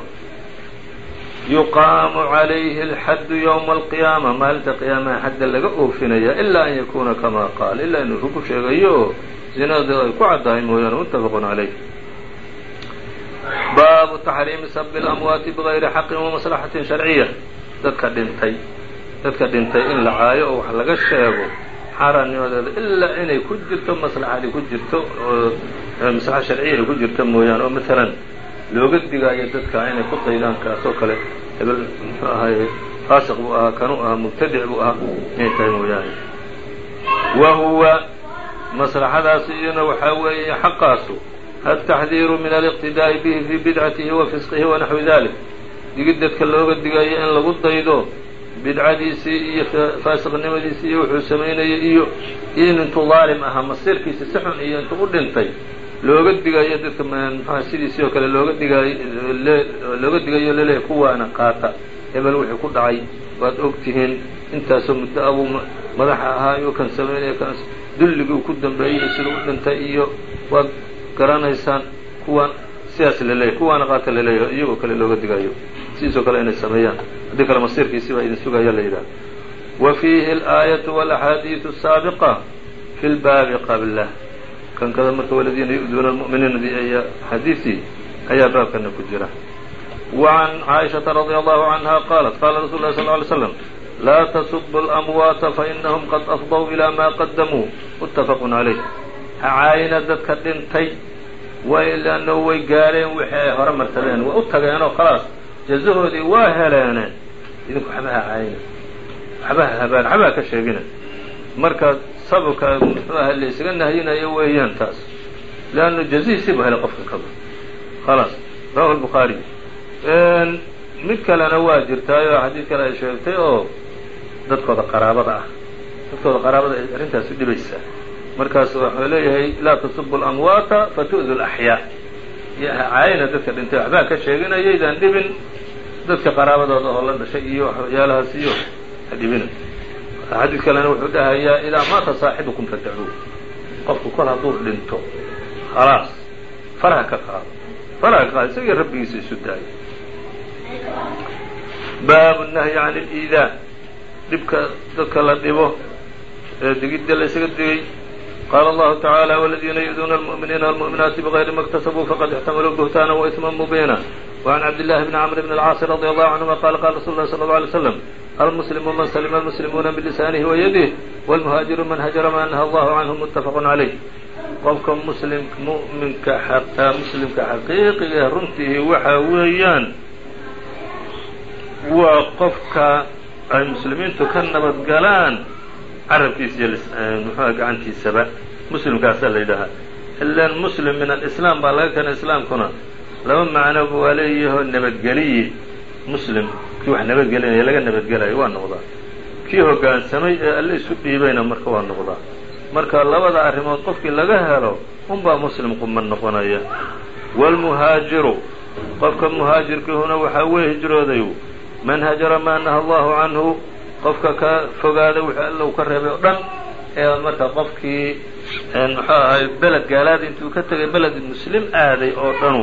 yuqaamu calayhi alxaddu yowma alqiyaama maalinta qiyaamaha xadda laga oofinaya ilaa an yakuuna kamaa qaal ilaa inuu ku sheegayo oo ay ku caddahay mooyaane muttafaqun calayh baabu taxriimi sabi اlamwaati bigayri xaqin wamaslaxatin sharciya dadka dhintay dadka dhintay in la caayo oo wax laga sheego xaaraannimadeeda ilaa inay ku jirto maslaxadii ku jirto oo maslaxa sharciya ay ku jirto mooyaane oo maalan looga digaayo dadka inay ku daydaan kaasoo kale hebel muxuu ahaye faasiq buu ahaa kanuu ahaa mubtadic buu ahaa inay tahay mooyaane. Wa huwa maslaxadaasi iyana waxaa weeye xaqaasu altaxdiiru min aliqtidaa'i bihi fii bidcatihi wa fisqihi wa naxwi dalik digid dadka looga digayo in lagu daydo bidcadiisii iyo faasiqnimadiisii iyo wuxuu samaynayay iyo in intuu daalim ahaa masiirkiisa si xun iyo intuu u dhintay looga digayo dadka mxua sidiisii oo kale looga digaayo looga digayo laleeyahy kuwaana qaata. Hebel wixii ku dhacay waad og tihiin intaasoo muddo abuu madaxa ahaa iyo kan samaynaya kan dulligii uu ku dambeeyey sida u dhintay iyo waad garanaysaan kuwaan sidaas laleeyahy kuwaana qaata laleeyahy iyagoo kale looga digayo sidiisoo kale inay sameeyaan. Haddii kale masiirkiisii baa idin sugaya la yidhaha wa fiihi alaayatu walaxaadiidu asaabiqa fi lbaabi qablah kan kada marka waladiina yu-duuna almu'miniinadii ayaa xadiidii ayaa baabkana ku jira. Wacan caaishaةa radi allahu canha qaalat qaala rasuul lahi sal ly slam laa tasubu اlamwaata fainahum qad afdow ilaa maa qadamuu muttafaqun calayh hacaayina dadka dhintay waylanno way gaareen wixii ay hore marsadeen waa u tageenoo khalaas jazahoodii waa heleene idinku waxba caayina waxba habaan waxba ka sheegina marka sababka muxuu aha la isaga nahyinayo weeyaan taas. Leannu jazihiisii bu helay qofka kaba khalaas rawahu lbukhaari mid kalena waa jirtaayoo xadiid kale ay sheegtay oo dadkooda qaraabada ah. Dadkooda qaraabada ay arrintaasi dhibaysaa markaas wuxuu leeyahay laa tasubu اlamwaata fatu'du اlaxyaa caayna dadka dhintay waxbaa ka sheeginayaydaan dhibin. Dadka qaraabadooda oo la dhashay iyo waxyaalahaas iyo ha dhibina xadiid kalena wuxuu dhahayaa idaa maata saaxibukum fadacuuh qofku kor hadduu dhinto khalaas faraha ka qaado faraha ka qaado isagii rabbigiisa isu daayo. Baabu nahyi can iliidaa dhibka dadka la dhibo ee digidda la ysaga digay. Qaala allahu tacaala waladiina yuduuna almu'miniina almu'minaati bigayri ma iktasabuu faqad ixtamaluu buhtaana waisman mubiina. Wacan cabd llahi bni camr bn alcaasi radi allahu canhuma qaala qaala rasuulu lahi sala allau alay slam almuslimu man salima almuslimuuna bilisaanihi wayadih wاlmuhaajiru man hajara ma naha allahu canhu mutafaqu calayh qofka muslim muminka xaqa muslimka xaqiiqiga runtii waxa weeyaan waa qofka ay muslimiintu ka nabadgalaan carabkiisa iyo muxuuha gacantiisaba muslimkaasaa la yidhaahaa ilan muslim min alislaam baa laga keena islaamkuna laba macnoba waa leeyaho nabadgeliyi muslim kii wax nabadgelinaya laga nabadgelayo waa noqdaa kii hoggaansamay ee alle isu dhiibayna marka waa noqdaa marka labada arrimood qofkii laga helo unbaa muslim quman noqonaya. Waalmuhaajiru qofka muhaajirkiihuna waxaa weye hijrooday man hajara maa naha allahu canhu qofka ka fogaaday wixii alla uu ka reebay oo dhan ee marka qofkii muxuu ahay beled gaalaada intuu ka tegay beled muslim aaday oo dhanu.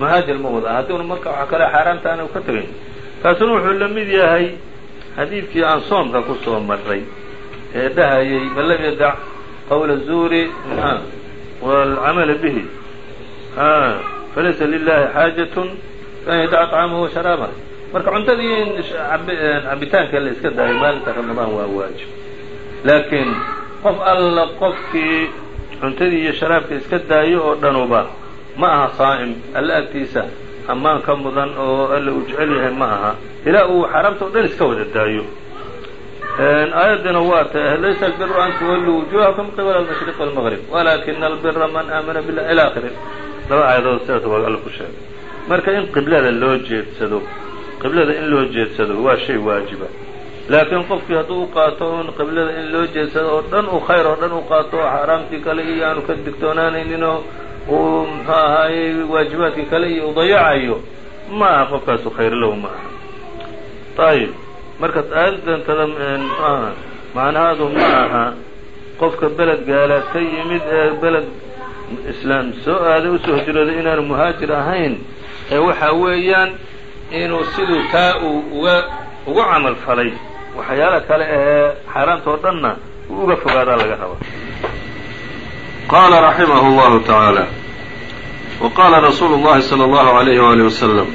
Muhaajir ma wada haddiuna marka waxa kale xaaraamta aana u ka tegayn kaasuna wuxuu la mid yahay xadiidkii aan soomka ku soo marray ee dhahayay man lam yadac qawla zuuri waalcamala bihi falaysa lilahi xaajatun an yadaca طcaamahu wa marka cuntadii cabitaanka la daayo maalinta ramadaan waa waajib. Laakiin qof alla qofkii cuntadii iyo sharaabka iska daayo oo dhanuba ma aha saa'im alle agtiisa ammaan ka mudan oo alle uu jecel yahay ma aha. Ilaa uu xaaraamta o dhan iska wada daayo. Aayaddina waa ta laysa albiru an tuwalluu wujuhakum qibala almashriq walmaqrib walakina albira man aamana billah ila akhiri laba aayadood sidaas waa alle ku sheegay. Marka in qiblada loo jeedsado qiblada in loo jeedsado waa shay waajiba. Laakiin qofkii hadduu u qaato un qiblada in loo jeedsado oo dhan uu khayr oo dhan u qaato oo xaaraamtii kale iyo aanu ka digtoonaanayninoo uu muxuu ahaayey waajibaadkii kale iyo u dayacayo ma aha qofkaasu khayrlow ma aha ayib marka aayaddantada mxuaha macnahaadu ma aha qofka beled gaalaad ka yimid ee beled islaam soo aaday u soo hijrooday inaanu muhaajir ahayn ee waxa weeyaan inuu siduu taa uu uga ugu camal falay waxyaala kale ee xaaraamta oo dhanna uu uga fogaadaa laga raba qala raximah اllahu taعaalى wa qala rasuulu اllahi slى اllahu عalayh wali waslm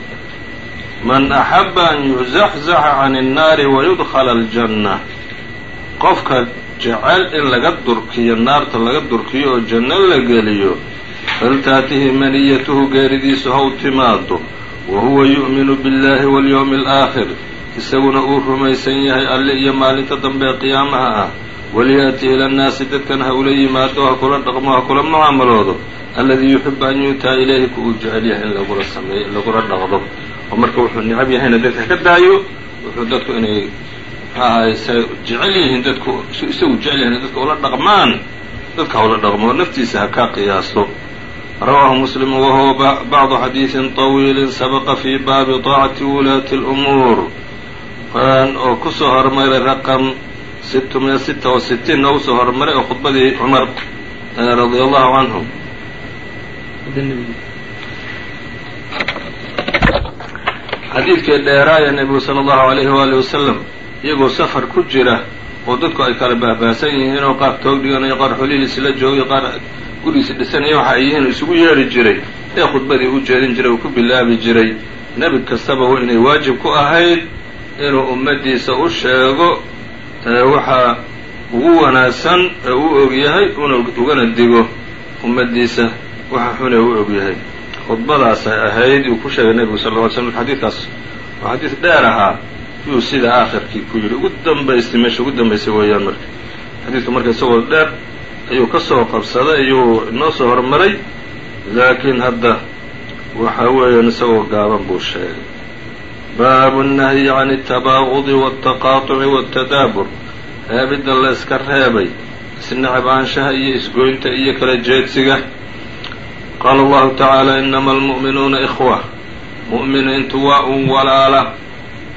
man axaba an yuzaxzaxa can الnaari wayudkla اljanna qofka jecel in laga durkiyo naarta laga durkiyo oo janno la geliyo faltaatihi maniyatuhu geeridiisu haw timaado wa huwa yu'minu biاllahi walyowmi اlآakhir isaguna uu rumaysan yahay alle iyo maalinta dambe ee qiyaamaha ah walyaأti ila nnaasi dadkan ha ula yimaado ha kula dhaqmo ha kula mucaamaloodo alladii yuxibu an yu'taa ilayhi ku uu jecel yahay in lagula sameeyo lagula dhaqdo oo marka wuxuu necab yahayna dadka ka daayo wuxuu dadku inay mxuahay jecel yihiin dadku isagu jecel yahay dadka ula dhaqmaan dadka ha ula dhaqmo naftiisa ha kaa qiyaaso rawaahu muslim wahuwa bacdu xadiiثin طawiili sabaqa fi baabi طaacati wulaati اlأmuur oo kusoo hormaray raqam sitiin oo u soo hormaray oo khudbadii cumar radia allahu canhu xadiidkii dheeraaya nebigu sala allahu alayhi waali wasalam iyagoo safar ku jira oo dadku ay kala baahbaahsan yihiin oo qaar toog dhiganayo qaar xolihiisi la joogay qaar gurigiisi dhisanaya waxa ay yihiin isugu yeedhi jiray. Ee khudbadii u jeedin jiray uu ku bilaabi jiray. Nebi kastaba inay waajib ku ahayd inuu ummaddiisa u sheego waxa ugu wanaagsan ee uu og yahay ugana digo ummaddiisa waxa xune u og yahay. Khudbadaasay ahayd uu ku sheegay nebigu sal lla ly slam xadiidkaas. Oo xadiid dheer ahaa. Yuu sida aakhirkii ku yidhi. Ugu dambaystay meesha ugu dambaysay weeyaan marka. Xadiidku marka isagoo dheer ayuu ka soo qabsaday ayuu inoo soo hormaray. Laakiin hadda waxa weeyaan isagoo gaaban buu sheegay baabu الnahyi can الtabaagudi wالtaqaaطuci wالtadaabur reebidda la iska reebay isnacbaanshaha iyo isgoynta iyo kala jeedsiga qaala allahu tacaala inama almu'minuuna ikhwa mu'miniintu waa un walaala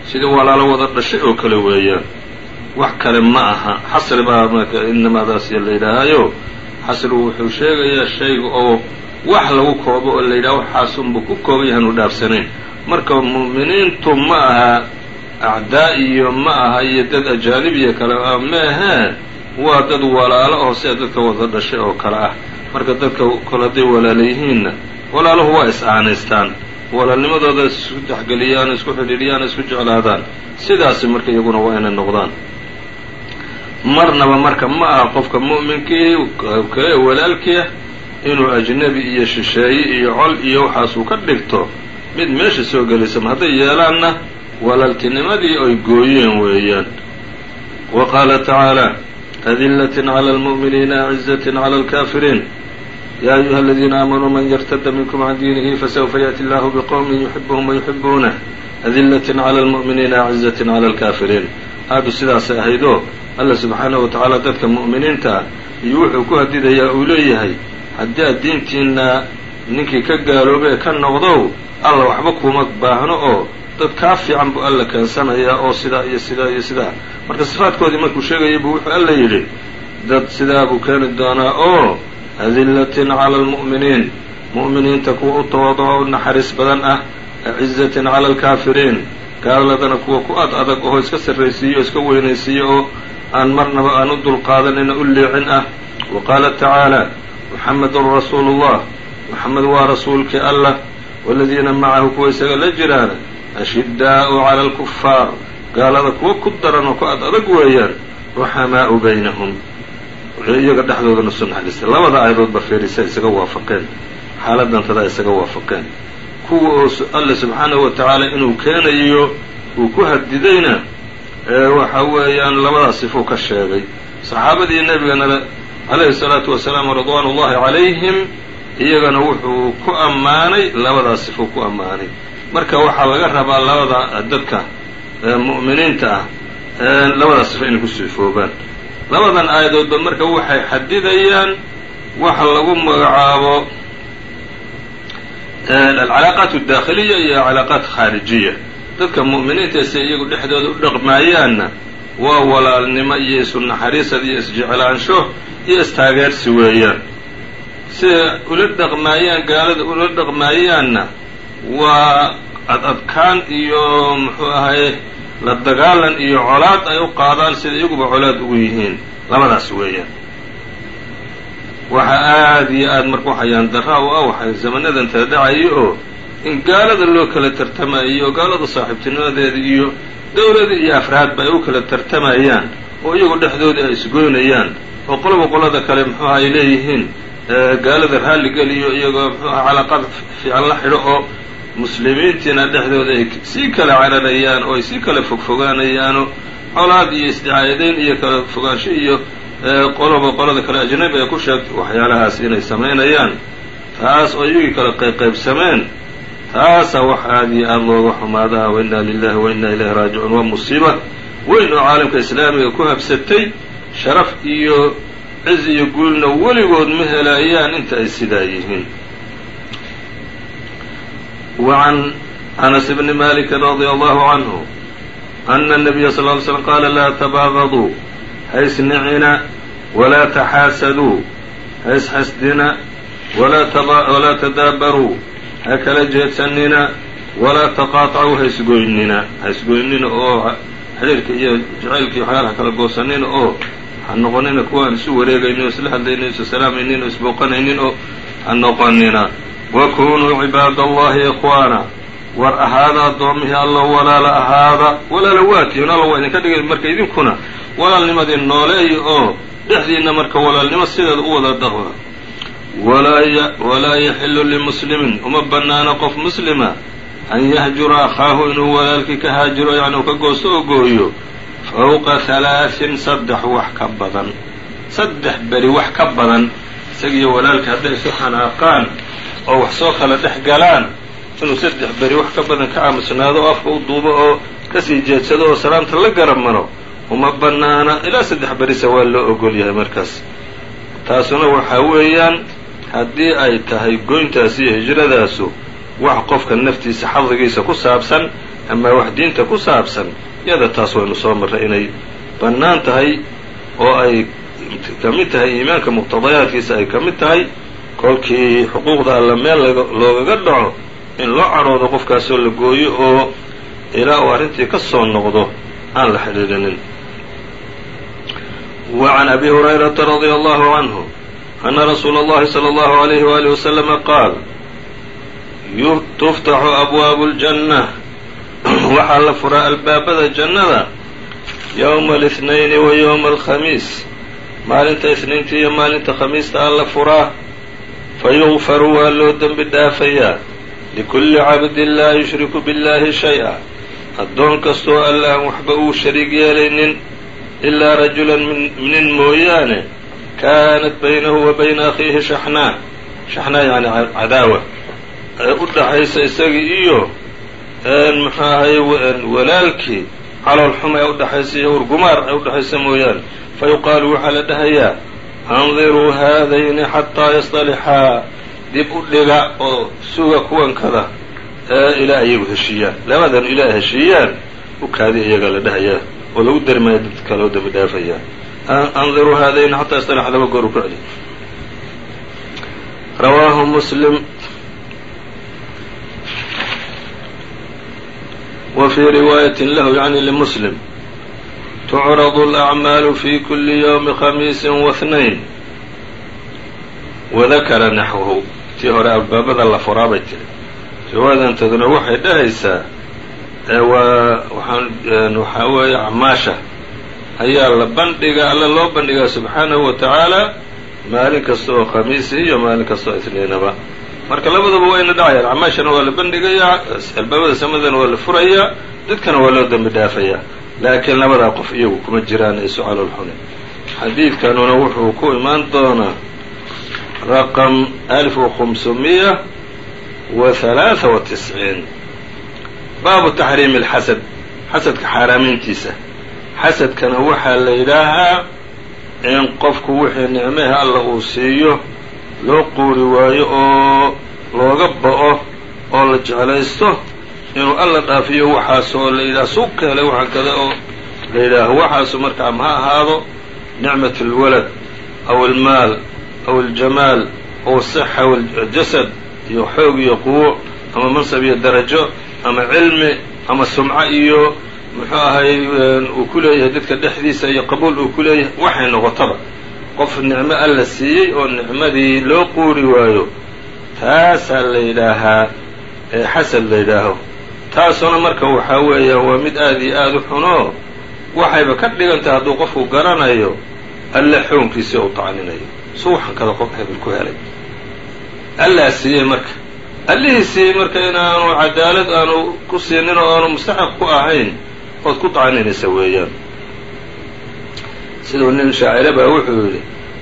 sidii walaalo wada dhashay oo kale weeyaan wax kale ma aha xasri baa marka inamaadaas la yidhaahayo xasrigu wuxuu sheegayaa shayga oo wax lagu koobo oo la yidhaha waxaasunbuu ku kooban yahan u dhaafsanayn marka mu'miniintu ma aha acdaa iyo ma aha iyo dad ajaanibiya kale ah meehee waa dad walaalo oo sida dadka wada dhashay oo kale ah. Marka dadka kole hadday walaala yihiinna walaaluhu waa is-aanaystaan walaalnimadooda isku dexgeliyaan isku xidhiidhiyaan isku jeclaadaan. Sidaasi marka iyaguna waa inay noqdaan. Marnaba marka ma aha qofka mu'minkii kale walaalkiiah inuu ajnebi iyo shisheeye iyo col iyo waxaasuu ka dhigto mid meesha soo gelisama hadday yeelaanna walaaltinimadii ay gooyeen weeyaan. Wa qaala tacaala adilatin cala almu'miniina acizatin cala alkaafiriin ya ayuha aladiina aamanuu man yartada minkum can diinihi fasawfa yaأti allahu bqowmin yuxibuhum wayuxibuunah adilatin cala almu'miniina acizatin cala alkaafiriin aadu sidaasay ahaydoo alla subxaanahu wa tacaala dadka mu'miniinta ah iyo wuxuu ku hadidayaa uu leeyahay haddii aad diintiina ninkii ka gaaloobee ka noqdow alla waxba kuma baahno oo dad kaa fiican buu alla keensanayaa oo sidaa iyo sidaa iyo sidaa. Marka sifaadkoodii markuu sheegayay buu wuxuu alla yidhi dad sidaa buu keeni doonaa oo adilatin cala almu'miniin mu'miniinta kuwa u tawadaco u naxariis badan ah acizatin cala alkaafiriin gaaladana kuwa ku ad adag oo iska sarraysiiyo o iska weynaysiiyo oo aan marnaba aan u dulqaadanina u leecin ah. Wa qaala tacaala muxamedun rasuulu llah moxamed waa rasuulkii allah waladiina macahu kuwa isaga la jiraana ashiddaa'u cala alkufaar gaalada kuwa ku daran oo ku ad adag weeyaan ruxamaa'u baynahum. Wuxuu iyaga dhexdoodana su naxariistay. Labada aayadoodba feerisa isaga waafaqeen. Xaaladantada isaga waafaqeen. Kuwa oo alle subxaanahu wa tacaala inuu keenayo uu ku hadidayna waxa weeyaan labadaas sifuu ka sheegay. Saxaabadii nebigana calayhi salaatu wasalaam ridwaan ullahi calayhim iyagana wuxuu ku ammaanay labadaas sifuu ku ammaanay. Marka waxaa laga rabaa labada dadka mu'miniinta ah labadaas sifo inay ku sifoobaan labadan aayadoodba marka waxay xadidayaan waxa lagu magacaabo alcalaaqaat adaakhiliya iyo alcalaaqaat khaarijiya. Dadka mu'miniinta se iyagu dhexdooda u dhaqmaayaanna waa walaalnimo iyo isu naxariisad iyo isjeclaansho iyo istaageersi weeyaan siday ula dhaqmaayaan gaalada ula dhaqmaayaanna waa ad adkaan iyo muxuu ahaye la dagaalan iyo colaad ay u qaadaan sida iyaguba colaad ugu yihiin labadaas weeyaan. Waxa aad iyo aad marka waxayaan daraa u ah waxay zamanadan tada dhacayo oo in gaalada loo kala tartamayo oo gaalada saaxiibtinimadeeda iyo dowladda iyo afraadba ay u kala tartamayaan oo iyagu dhexdooda ay isgoynayaan oo qoloba qolada kale muxuuha ay leeyihiin gaalada raalligeliyo iyagoo muxuuha calaaqad fiican la xidho oo muslimiintiina dhexdooda ay sii kala cararayaan oo ay sii kala fogfogaanayaanoo colaad iyo isdicaayadayn iyo kala fogaansho iyo qoloba qolada kale ajnabi ay ku sheegto waxyaalahaas inay samaynayaan. Taas oo iyagii kala qayqaybsameen taasaa wax aad iyo aada looga xumaadaa wa inna lilahi wa inna ilayhi raajicuun. Waa musiiba weyn oo caalamka islaamiga ku habsatay sharaf iyo ciz iyo guulna weligood ma helaayaan inta ay sidaa yihiin. Wacan anas bni malikin radia allahu canhu ana nabiya sal ly slm qaala laa tabaaqaduu haysnicina walaa taxaasaduu ha isxasdina walaa tadaabaruu ha kala jeedsanina walaa taqaatacuu haysgoynina haysgoynina oo xidhiirka iyo jacaylka iyo waxyaalaha kala goosanina oo ha noqonina kuwaan isu wareegaynin isla hadlaynin o isu salaamaynin oo isbooqanaynin oo ha noqonina wakunuu cibaad allahi ikhwaana war ahaada addoommihii alla walaala ahaada. Walaala waatihin alla waa idinka dhigay marka idinkuna. Walaalnimadii nooleeya oo dhexdiinna marka walaalnimo sideeda u wada dhaqma walaa yaxilu limuslimin. Uma bannaana qof muslima an yahjura akhaahu inuu walaalkii ka haajiro yacni uu ka goosto oo gooyo fawqa halaaثin saddex wax ka badan saddex beri wax ka badan isagiiyo walaalka hadday isu xanaaqaan oo wax soo kala dhex galaan inuu saddex beri wax ka badan ka aamusnaado oo afka u duubo oo ka sii jeedsado oo salaamta la garab maro uma bannaana ilaa saddex berisa waa loo ogol yahay markaas taasuna waxaa weeyaan haddii ay tahay goyntaas iyo hijradaasu wax qofka naftiisa xafdigiisa ku saabsan ama wax diinta ku saabsan yada taas waynu soo marray inay bannaan tahay oo ay ka mid tahay iimaanka muqtadayaadkiisa ay ka mid tahay kolkii xuquuqda alla meel loogaga dhaco in loo caroodo qofkaasoo la gooyo oo ilaa uu arrintii ka soo noqdo aan la xidhiidhinin. Wa can abi hurayrata radia allahu canhu ana rasuula allahi sala allahu alayhi waali waslama qaal tuftaxu abwaabu اljanna waxaa la furaa albaabada jannada yowma اlاثnayni wa yowma alkhamiis maalinta isniinta iyo maalinta khamiista a la furaa fayugfaru waa loo dembi dhaafayaa likulli cabdin laa yushriku biاllahi shay-a addoon kastoo alla aan waxba uu shariig yeelaynin ilaa rajulan nin mooyaane kaanat baynahu wa bayna akhiihi shaxnaa shaxnaa yani cadaawa ee u dhaxaysa isagii iyo muxuu ahaye walaalkii. Calool xuma ee udhaxaysa iyo urgumaar ee udhaxaysa mooyaane. Fa yuqaalu waxaa la dhahayaa andiruu haadayni xataa yasطalixaa dib u dhiga oo suga kuwankada ee ilaa iyagu heshiiyaan. Labadan ilaa heshiiyaan u kaadi iyagaa la dhahayaa oo lagu dari maayo dadka loo dambi dhaafayaa andiruu haadayni xataa yasطalixa laba goor u ku celiy rawaahu muslim wa fii riwaayatin lahu yani limuslim tucradu alacmaalu fi kuli ywmi khamiisi waثnayn wadakara naxwahu tii hore albaabada la furaa bay tiri riwaayadantaduna waxay dhahaysaa waxaa weeye acmaasha. Ayaa la bandhigaa alla loo bandhigaa subxaanahu wa tacaala maalin kasta oo khamiisi iyo maalin kasta oo marka labadaba waa ina dhacayaan acmaashana waa la bandhigayaa albaabada samadana waa la furayaa dadkana waa loo dembi dhaafayaa laakiin labadaa qof iyagu kuma jiraan isu caloolxune xadiidkanuna wuxuu ku imaan doonaa raqam alif khamsumiya wa tisciin. Baabu taxriimi alxasad xasadka xaaraamayntiisa xasadkana waxaa la yidhaahaa in qofku wixii nicmehe alla uu siiyo loo quuri waayo oo looga ba'o oo la jeclaysto inuu alla dhaafiyo waxaas oo la yidhaha suug ka helay waxaa kada oo la yidhaaho waxaasu marka ama ha ahaado nicmat اlwalad aw almaal aw aljamaal aw asixa waljasad iyo xoog iyo quwo ama mansab iyo darajo ama cilmi ama sumco iyo muxuu ahay uu ku leeyahay dadka dhexdiisa iyo qabuul uu ku leeyahay waxay noqotaba qof nicmo alla siiyey oo nicmadii loo quuri waayo taasaa la yidhaahaa ee xasad la yidhaaho. Taasuna marka waxaa weeyaan waa mid aada iyo aada u xunoo. Waxayba ka dhigantahay hadduu qofku garanayo alle xoonkiisii u tacninayo suwaxankada qof hebel ku helay. Allaa siiyey marka. Allihii siiyey marka inaanu cadaalad aanu ku siinin oo aanu mustaxaq ku ahayn ood ku tacninaysa weeyaan siduu nin shaacire baa wuxuu yidhi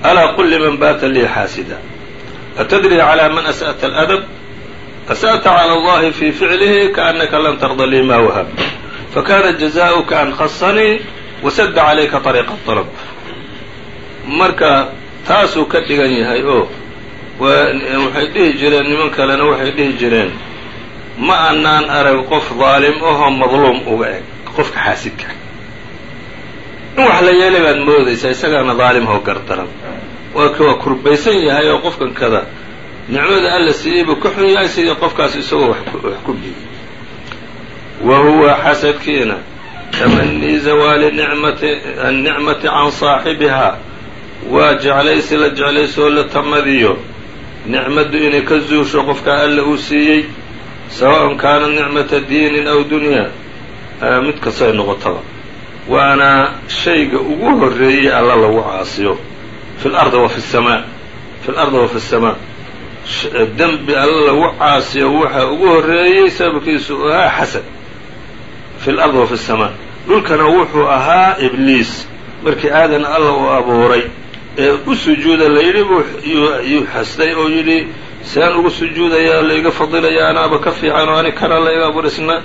alaa qul liman baata lii xaasida? Atadri calaa man asa'ta aladab? Asa'ta cala allahi fii ficlihi kaannaka lan tarda lii maa wahab. Fakana jazaa'uka an khasanii wasadda calayka طariiqa طalab marka taasuu ka dhigan yahay oo waxay dhihi jireen niman kalena waxay dhihi jireen ma annaan arag qof daalim ahoo madluum uga eg qofka xaasidka in wax la yeelay baad moodaysaa isagaana daalimhoo gardaran waa waa kurbaysan yahay oo qofkan kada nicmada alla siiyey buu ka xun yahay sidii qofkaas isagoo wax ku biyey wa huwa xasadkiina tamanii zawaali nicmati annicmati can saaxibihaa waa jeclaysi la jeclaysoo la tamadiyo. Nicmaddu inay ka zuusho qofkaa alla uu siiyey sawaءn kaanat nicmata diinin aw dunyaa mid kasta ay noqotaba waana shayga ugu horreeyey alla lagu caasiyo. Fi lardi wa fi samaa. Fi lardi wa fi samaa. Dembi alla lagu caasiyo waxa ugu horreeyey sababkiisu ahaa xasad fi lardi wa fi samaa. Dhulkana wuxuu ahaa ibliis. Markii aadan alla u abuuray ee u sujuuda layidhi yidhi buu oo yidhi saan ugu sujuudayaa laiga fadilaya anaaba ka fiican oo ani kana laiga abuuraysna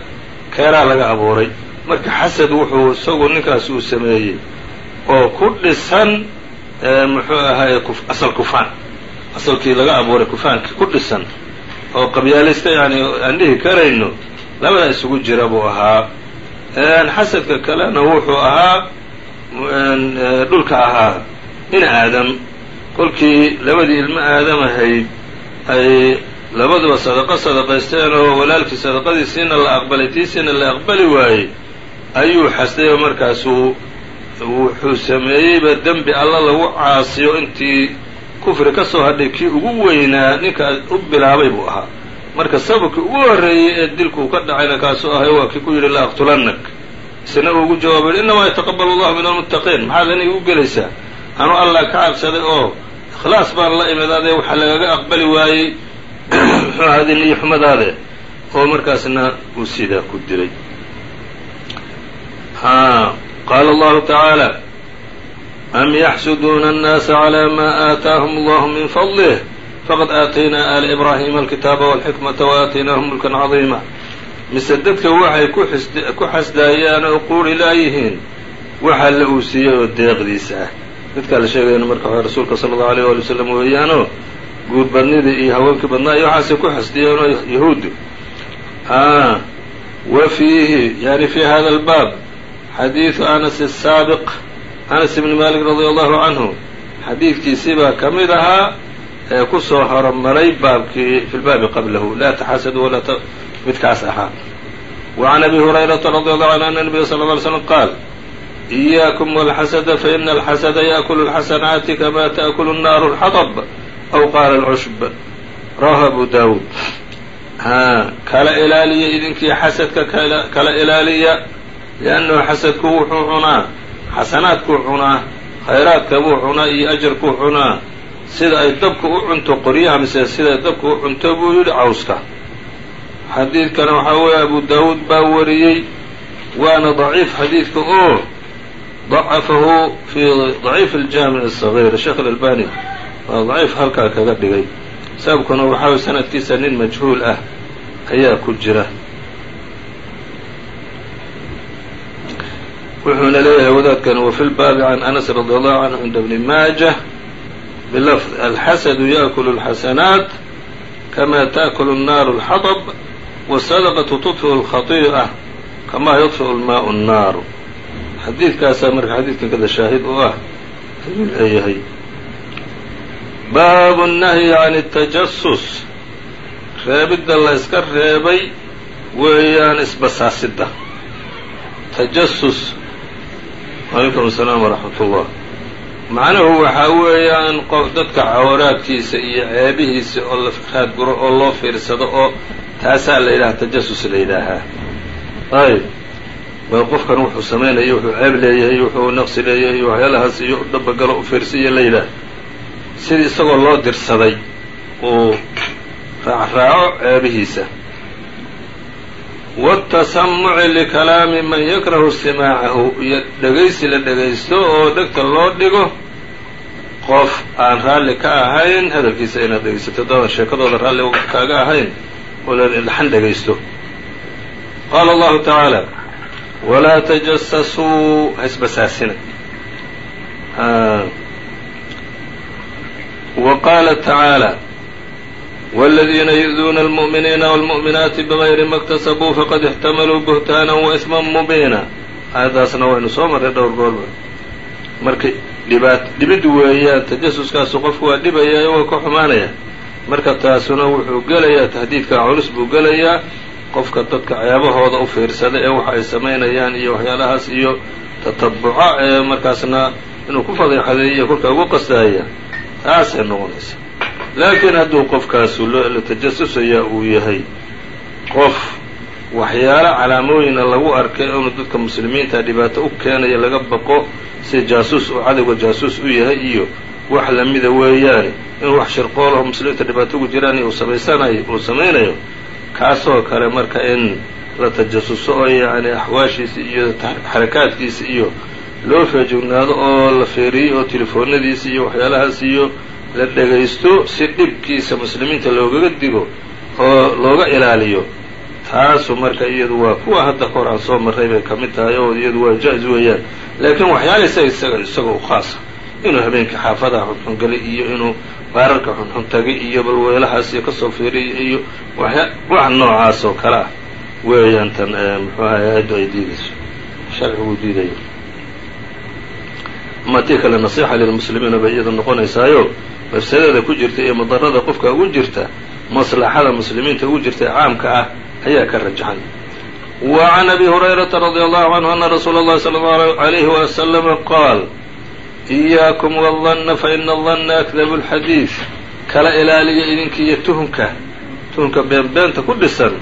keeraa laga abuuray marka xasad wuxuu isagu ninkaas uu sameeyey oo ku dhisan muxuu ahaye asal kufaan. Asalkii laga abuuray kufaankii ku dhisan. Oo qabyaalista yani aan dhihi karayno labada isugu jira buu ahaa. Xasadka kalena wuxuu ahaa dhulka ahaa in aadam. Kolkii labadii ilmo aadam ahayd ay labaduba sadaqo sadaqaysteen oo walaalkii sadaqadiisiina la aqbalay tiisiina la aqbali waayey ayuu xasday oo markaasuu wuxuu sameeyeyba dembi alla lagu caasiyo intii kufri ka soo hadhay kii ugu weynaa ninkaas u bilaabay buu ahaa. Marka sababkii ugu horreeyey ee dilku uu ka dhacayna kaasuu ahay waa kii ku yidhi la aqtulannak isna uu ugu jawaabay yidhi innamaa yataqabal allahu min almuttaqiin maxaad aniga u gelaysaa? Anuu allah ka cabsaday oo ikhlaas baan la imid adee waxaa lagaga aqbali waayey muxuu ahadi niyo xumadaade oo markaasna uu sidaa ku dilay qaala allahu tacaala am yaxsuduuna annaasa calaa maa aataahum allahu min fadlih faqad aataynaa aala ibraahima alkitaaba walxikmata waaataynaahum mulkan cadiima mise dadka waxay ku xasdaayaan oo quuri laayihiin waxaa la uu siiyey oo deeqdiisa. ah dadkaa la sheegayana marka waxa rasuulka sala allahu alayh waali wasalam weeyaanoo guur badnidii iyo haweenkii badnaa iyo waxaasay ku xasdiyeen oo yahuuddu wa fiihi yani fi hada albaab xadiidu anas asaabiq anas ibni malik radia allahu canhu xadiidkiisii baa ka mid ahaa ee ku soo horomaray baabkii fi lbaabi qablahu laa taxasadu walaa midkaas ahaa wa can abi hurayrata radi allahu canhu ana nabiya sala lla ly slam qaal إiyaakum wاlxasada faina alxasada yaأkulu اlxasanaati kama taأkulu الnaaru اlxaطb aw qaala اlcushb rawahu abu dawuud kala ilaaliya idinkii xasadka kala ilaaliya liannahu xasadku wuxuu cunaa xasanaadkuu cunaa khayraadka buu cunaa iyo ajarkuu cunaa sida ay dabku u cunto qoryaha mise sida ay dabku u cunto buu yidhi cawska xadiidkana waxaa weeye abu daawuud baa wariyey waana daciif xadiidka oo dacafahu fii daciif aljaamic asagiir sheekh alalbani waa daciif halkaa kaga dhigay sababkuna waxaa sanadkiisa nin majhuul ah ayaa ku jira wuxuuna leeyahay wadaadkan wafi lbaabi can anas radi allahu canhu cinda bni maajah bilafd alxasadu yaأkulu اlxasanaat kama taأkulu الnaaru اlxaطb wالsadaqaةu tudfiu اlkhaطiئة kama yudfiu lmaau الnaaru xadiidkaasaa marka xadiidkan kada shaahid u ah ayuu leeyahay baabu الnahyi can الtajasus reebidda la iska reebay weeyaan isbasaasidda tajasus calaykum asalaam waraxmat ullah macnuhu waxaa weeyaan dadka cawraadkiisa iyo ceebihiisa oo la raadguro oo loo fiirsado oo taasaa la yidhaha tajasus la yidhaahaa ayb bal qofkan wuxuu samaynayo wuxuu ceeb leeyahay wuxuu naqsi leeyahay waxyaalahaas iyo u dabagalo u fiirsiyo la yidhaah sidii isagoo loo dirsaday uu raacraaco ceebihiisa wاtasamuci likalaami man yakrahu istimaacahu iyo dhegaysi la dhegaysto oo dhegta loo dhigo qof aan raalli ka ahayn hadalkiisa inaad dhegaysato dadan sheekadooda raalli kaaga ahayn oo laxan dhegaysto qaala allahu tacaala walaa tajasasuu ha isbasaasina wa qaala tacaala wاladiina yu'duuna almu'miniina wاlmu'minaati bغayri ma اktasabuu faqad اxtamaluu buhtaana waisma mubiina aayaddaasna waynu soo marray dhowr goorba marka dhibaat dhibid weeyaan tajasuskaasu qofku waa dhibaya waa ka xumaanaya marka taasuna wuxuu gelayaa tahdiidka culus buu gelayaa qofka dadka ceebahooda u fiirsada ee waxa ay samaynayaan iyo waxyaalahaas iyo tatabuca ee markaasna inuu ku fadeexadeeyo kolkaa ugu qastaaya taasay noqonaysa laakiin hadduu qofkaasu la tajasusayaa uu yahay qof waxyaalo calaamooyina lagu arkay inuu dadka muslimiinta dhibaato u keenaya laga baqo si jaasuus uu cadowga jaasuus u yahay iyo wax lamida weeyaane inuu wax shirqoolaho muslimiinta dhibaato ugu jiraan uu samaysanayo uu samaynayo kaasoo kale marka in la tajasuso oo yacni axwaashiisa iyo xarakaadkiisa iyo loo feejignaado oo la feeriyo oo telefoonadiisa iyo waxyaalahaas iyo la dhegaysto si dhibkiisa muslimiinta loogaga digo oo looga ilaaliyo. Taasu marka iyadu waa kuwa hadda kahor aan soo marray bay ka mid tahay oo iyadu waa jaa-is weeyaan. Laakiin waxyaala isaga isaga u khaasa inuu habeenkii xaafadaha xunxun galay iyo inuu baararka xunxun tagay iyo balweelahaas iyo ka soo fiiriya iyo waxya wax noocaas oo kale ah. Weeyaan tan muxuu ahay aayaddu ay diidayso. Sharcigu diidayo ama tii kale nasiixa lilmuslimiina bay iyada noqonaysaayo mafsadada ku jirta iyo mudarada qofka ugu jirta maslaxada muslimiinta ugu jirta ee caamka ah ayaa ka rajaxan. Wa can abi hurayrata radia allahu canhu ana rasuul allahi sala allahu alayhi wasalama qaal iyaakum wldanna fa ina adanna akdabu lxadiid kala ilaaliya idinkiiyo tuhunka tuhunka beenbeenta ku dhisan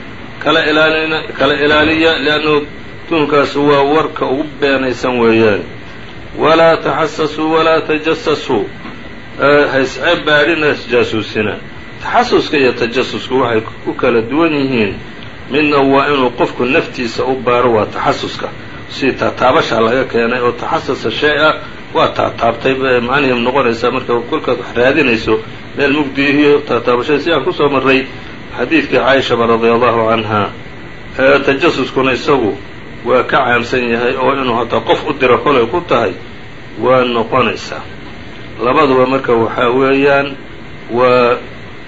kala ilaalina kala ilaaliya liannahu tuhunkaas waa warka ugu beenaysan weeyaan. Walaa taxasasuu walaa tajasasuu haysceeb baadhina jaasuusina. Taxasuska iyo tajasusku waxay ku kala duwan yihiin. Midna waa inuu qofku naftiisa u baaro waa taxasuska si taataabashaa laga keenay oo taxasusa shay ah waa taataabtay macnihim noqonaysaa marka kolkaad wax raadinayso meel mugdiihiyo taataabashada si aan ku soo marray xadiidkii caaishaba radia allahu canha tajasuskuna isagu waa ka caamsan yahay oo inuu hataa qof u diro kolay ku tahay waa noqonaysaa labaduba marka waxaa weeyaan waa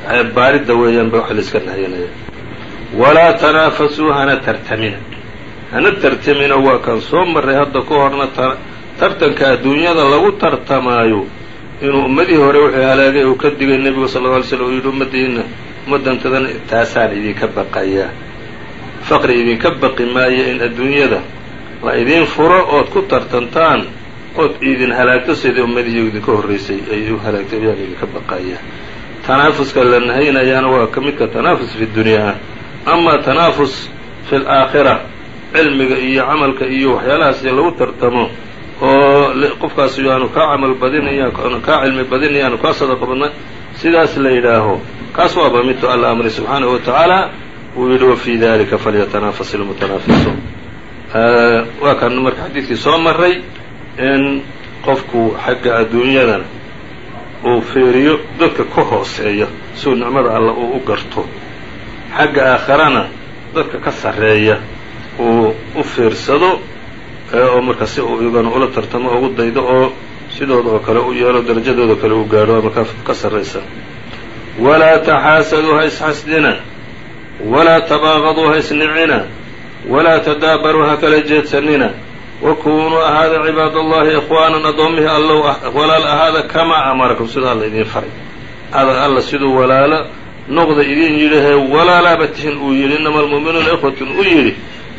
ceebbaaridda weeyaan ba wax layska nahyinaya walaa tanaafasuu hana tartamina. Hana tartamina waa kaan soo marray hadda ka horna tartanka adduunyada lagu tartamaayo. Inuu ummadihii hore wuxuu halaagay uu ka digay nebigu sal lla alay slam uu yidhi ummadiina ummaddantadan taasaan idinka baqayaa faqri idinka baqi maayo in adduunyada la idiin furo ood ku tartantaan ood idin halaagto sidai ummadihii idinka horraysay ay u halaagtay ayaan idinka baqayaa tanaafuska la nahaynayaana waa ka midka tanaafus fi dunyaa amaa tanaafus fi laakhira cilmiga iyo camalka iyo waxyaalahaas lagu tartamo oo qofkaas yaanu kaa camal badinaya kaa cilmi badinaya aanu kaa sadaqa badna sidaas la yidhaaho. Kaas waaba midtu alla amray subxaanahu wa tacaala uu yidhi wafii dalika falyatanafas ilmutanaafisun waa kan marka xadiidkii soo maray in qofku xagga adduunyadana uu fiiriyo dadka ka hooseeya siuu nicmada alla uu u garto. Xagga aakharana dadka ka sarreeya uu u fiirsado oo marka si uu iyagana ula tartamo ugu daydo oo sidooda oo kale u yeelo darajadooda kale uu gaadho ama ka sarraysa walaa taxaasaduu ha isxasdina walaa tabaaqaduu ha isnicina walaa tadaabaruu ha kala jeedsanina wakunuu ahaada cibaad allahi ikhwaanan addoommihii allow walaal ahaada kamaa amarakum sida alla idiin faray ada alla siduu walaalo noqda idiin yidhahee walaalaaba tihin uu yidhi inama almu'minuuna ikhwatun u yidhi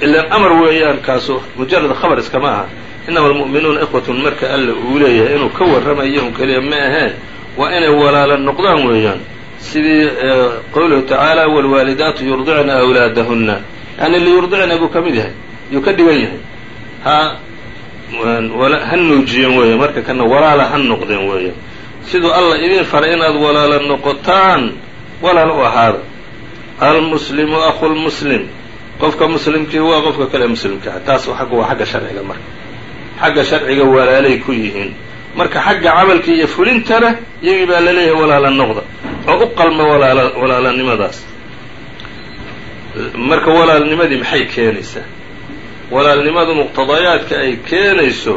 ilaan amar weeyaan kaasu mujarad khabar iskama aha inama almu'minuuna ikhwatun marka alla uu leeyahay inuu ka warramayo un keliya ma aheen waa inay walaalo noqdaan weeyaan sidii qowluhu tacaala waalwaalidaatu yurdicna awlaadahunna yani liyurdicna buu ka mid yahay yuu ka dhigan yahay ha nuujiyeen weeya marka kana walaala ha noqdeen weeyaan siduu alla idiin faray inaad walaalo noqotaan walaal u ahaada almuslimu akhu lmuslim qofka muslimkii waa qofka kale muslimka ah taas agga waa xagga sharciga marka. Xagga sharciga walaalay ku yihiin. Marka xagga camalka iyo fulintana iyagii baa la leeyahay walaala noqda. Oo u qalma walaala walaalanimadaas. Marka walaalnimadii maxay keenaysaa walaalnimadu muqtadayaadka ay keenayso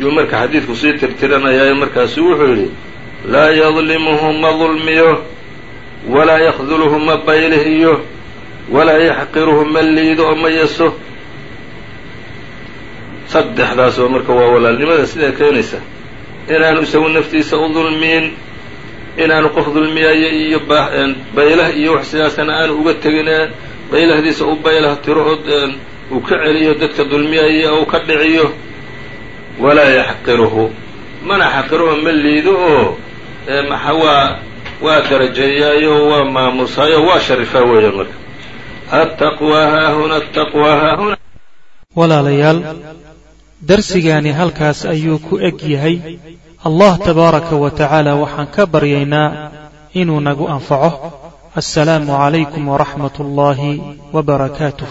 yuu marka xadiidku sii tirtiranayaa markaasu wuxuu yidhi laa yadlimuhu ma dulmiyo walaa yakduluhu ma baylihiyo walaa yaxqiruhu ma liido oo ma yeso saddexdaas oo marka waa walaalnimada sidaa keenaysa inaanu isagu naftiisa u dulmiin inaanu qof dulmiyayo iyo baylah iyo wax sidaasana aanu uga tegin baylahdiisa u baylah tiro uu ka celiyo dadka dulmiyaya oo u ka dhiciyo. Walaa yaxqiruhu. Mana xaqiruho ma liido oo waa waa darajeeyaayo waa maamusaayo waa sharifaa weeyaan marka. Attaqwaa haahuna attaqwaa haahuna walaalayaal darsigaani halkaas ayuu ku eg yahay. Allah tabaaraka wa tacaala waxaan ka baryaynaa inuu nagu anfaco. Assalaamu calaykum waraxmat ullaahi wa barakaatuh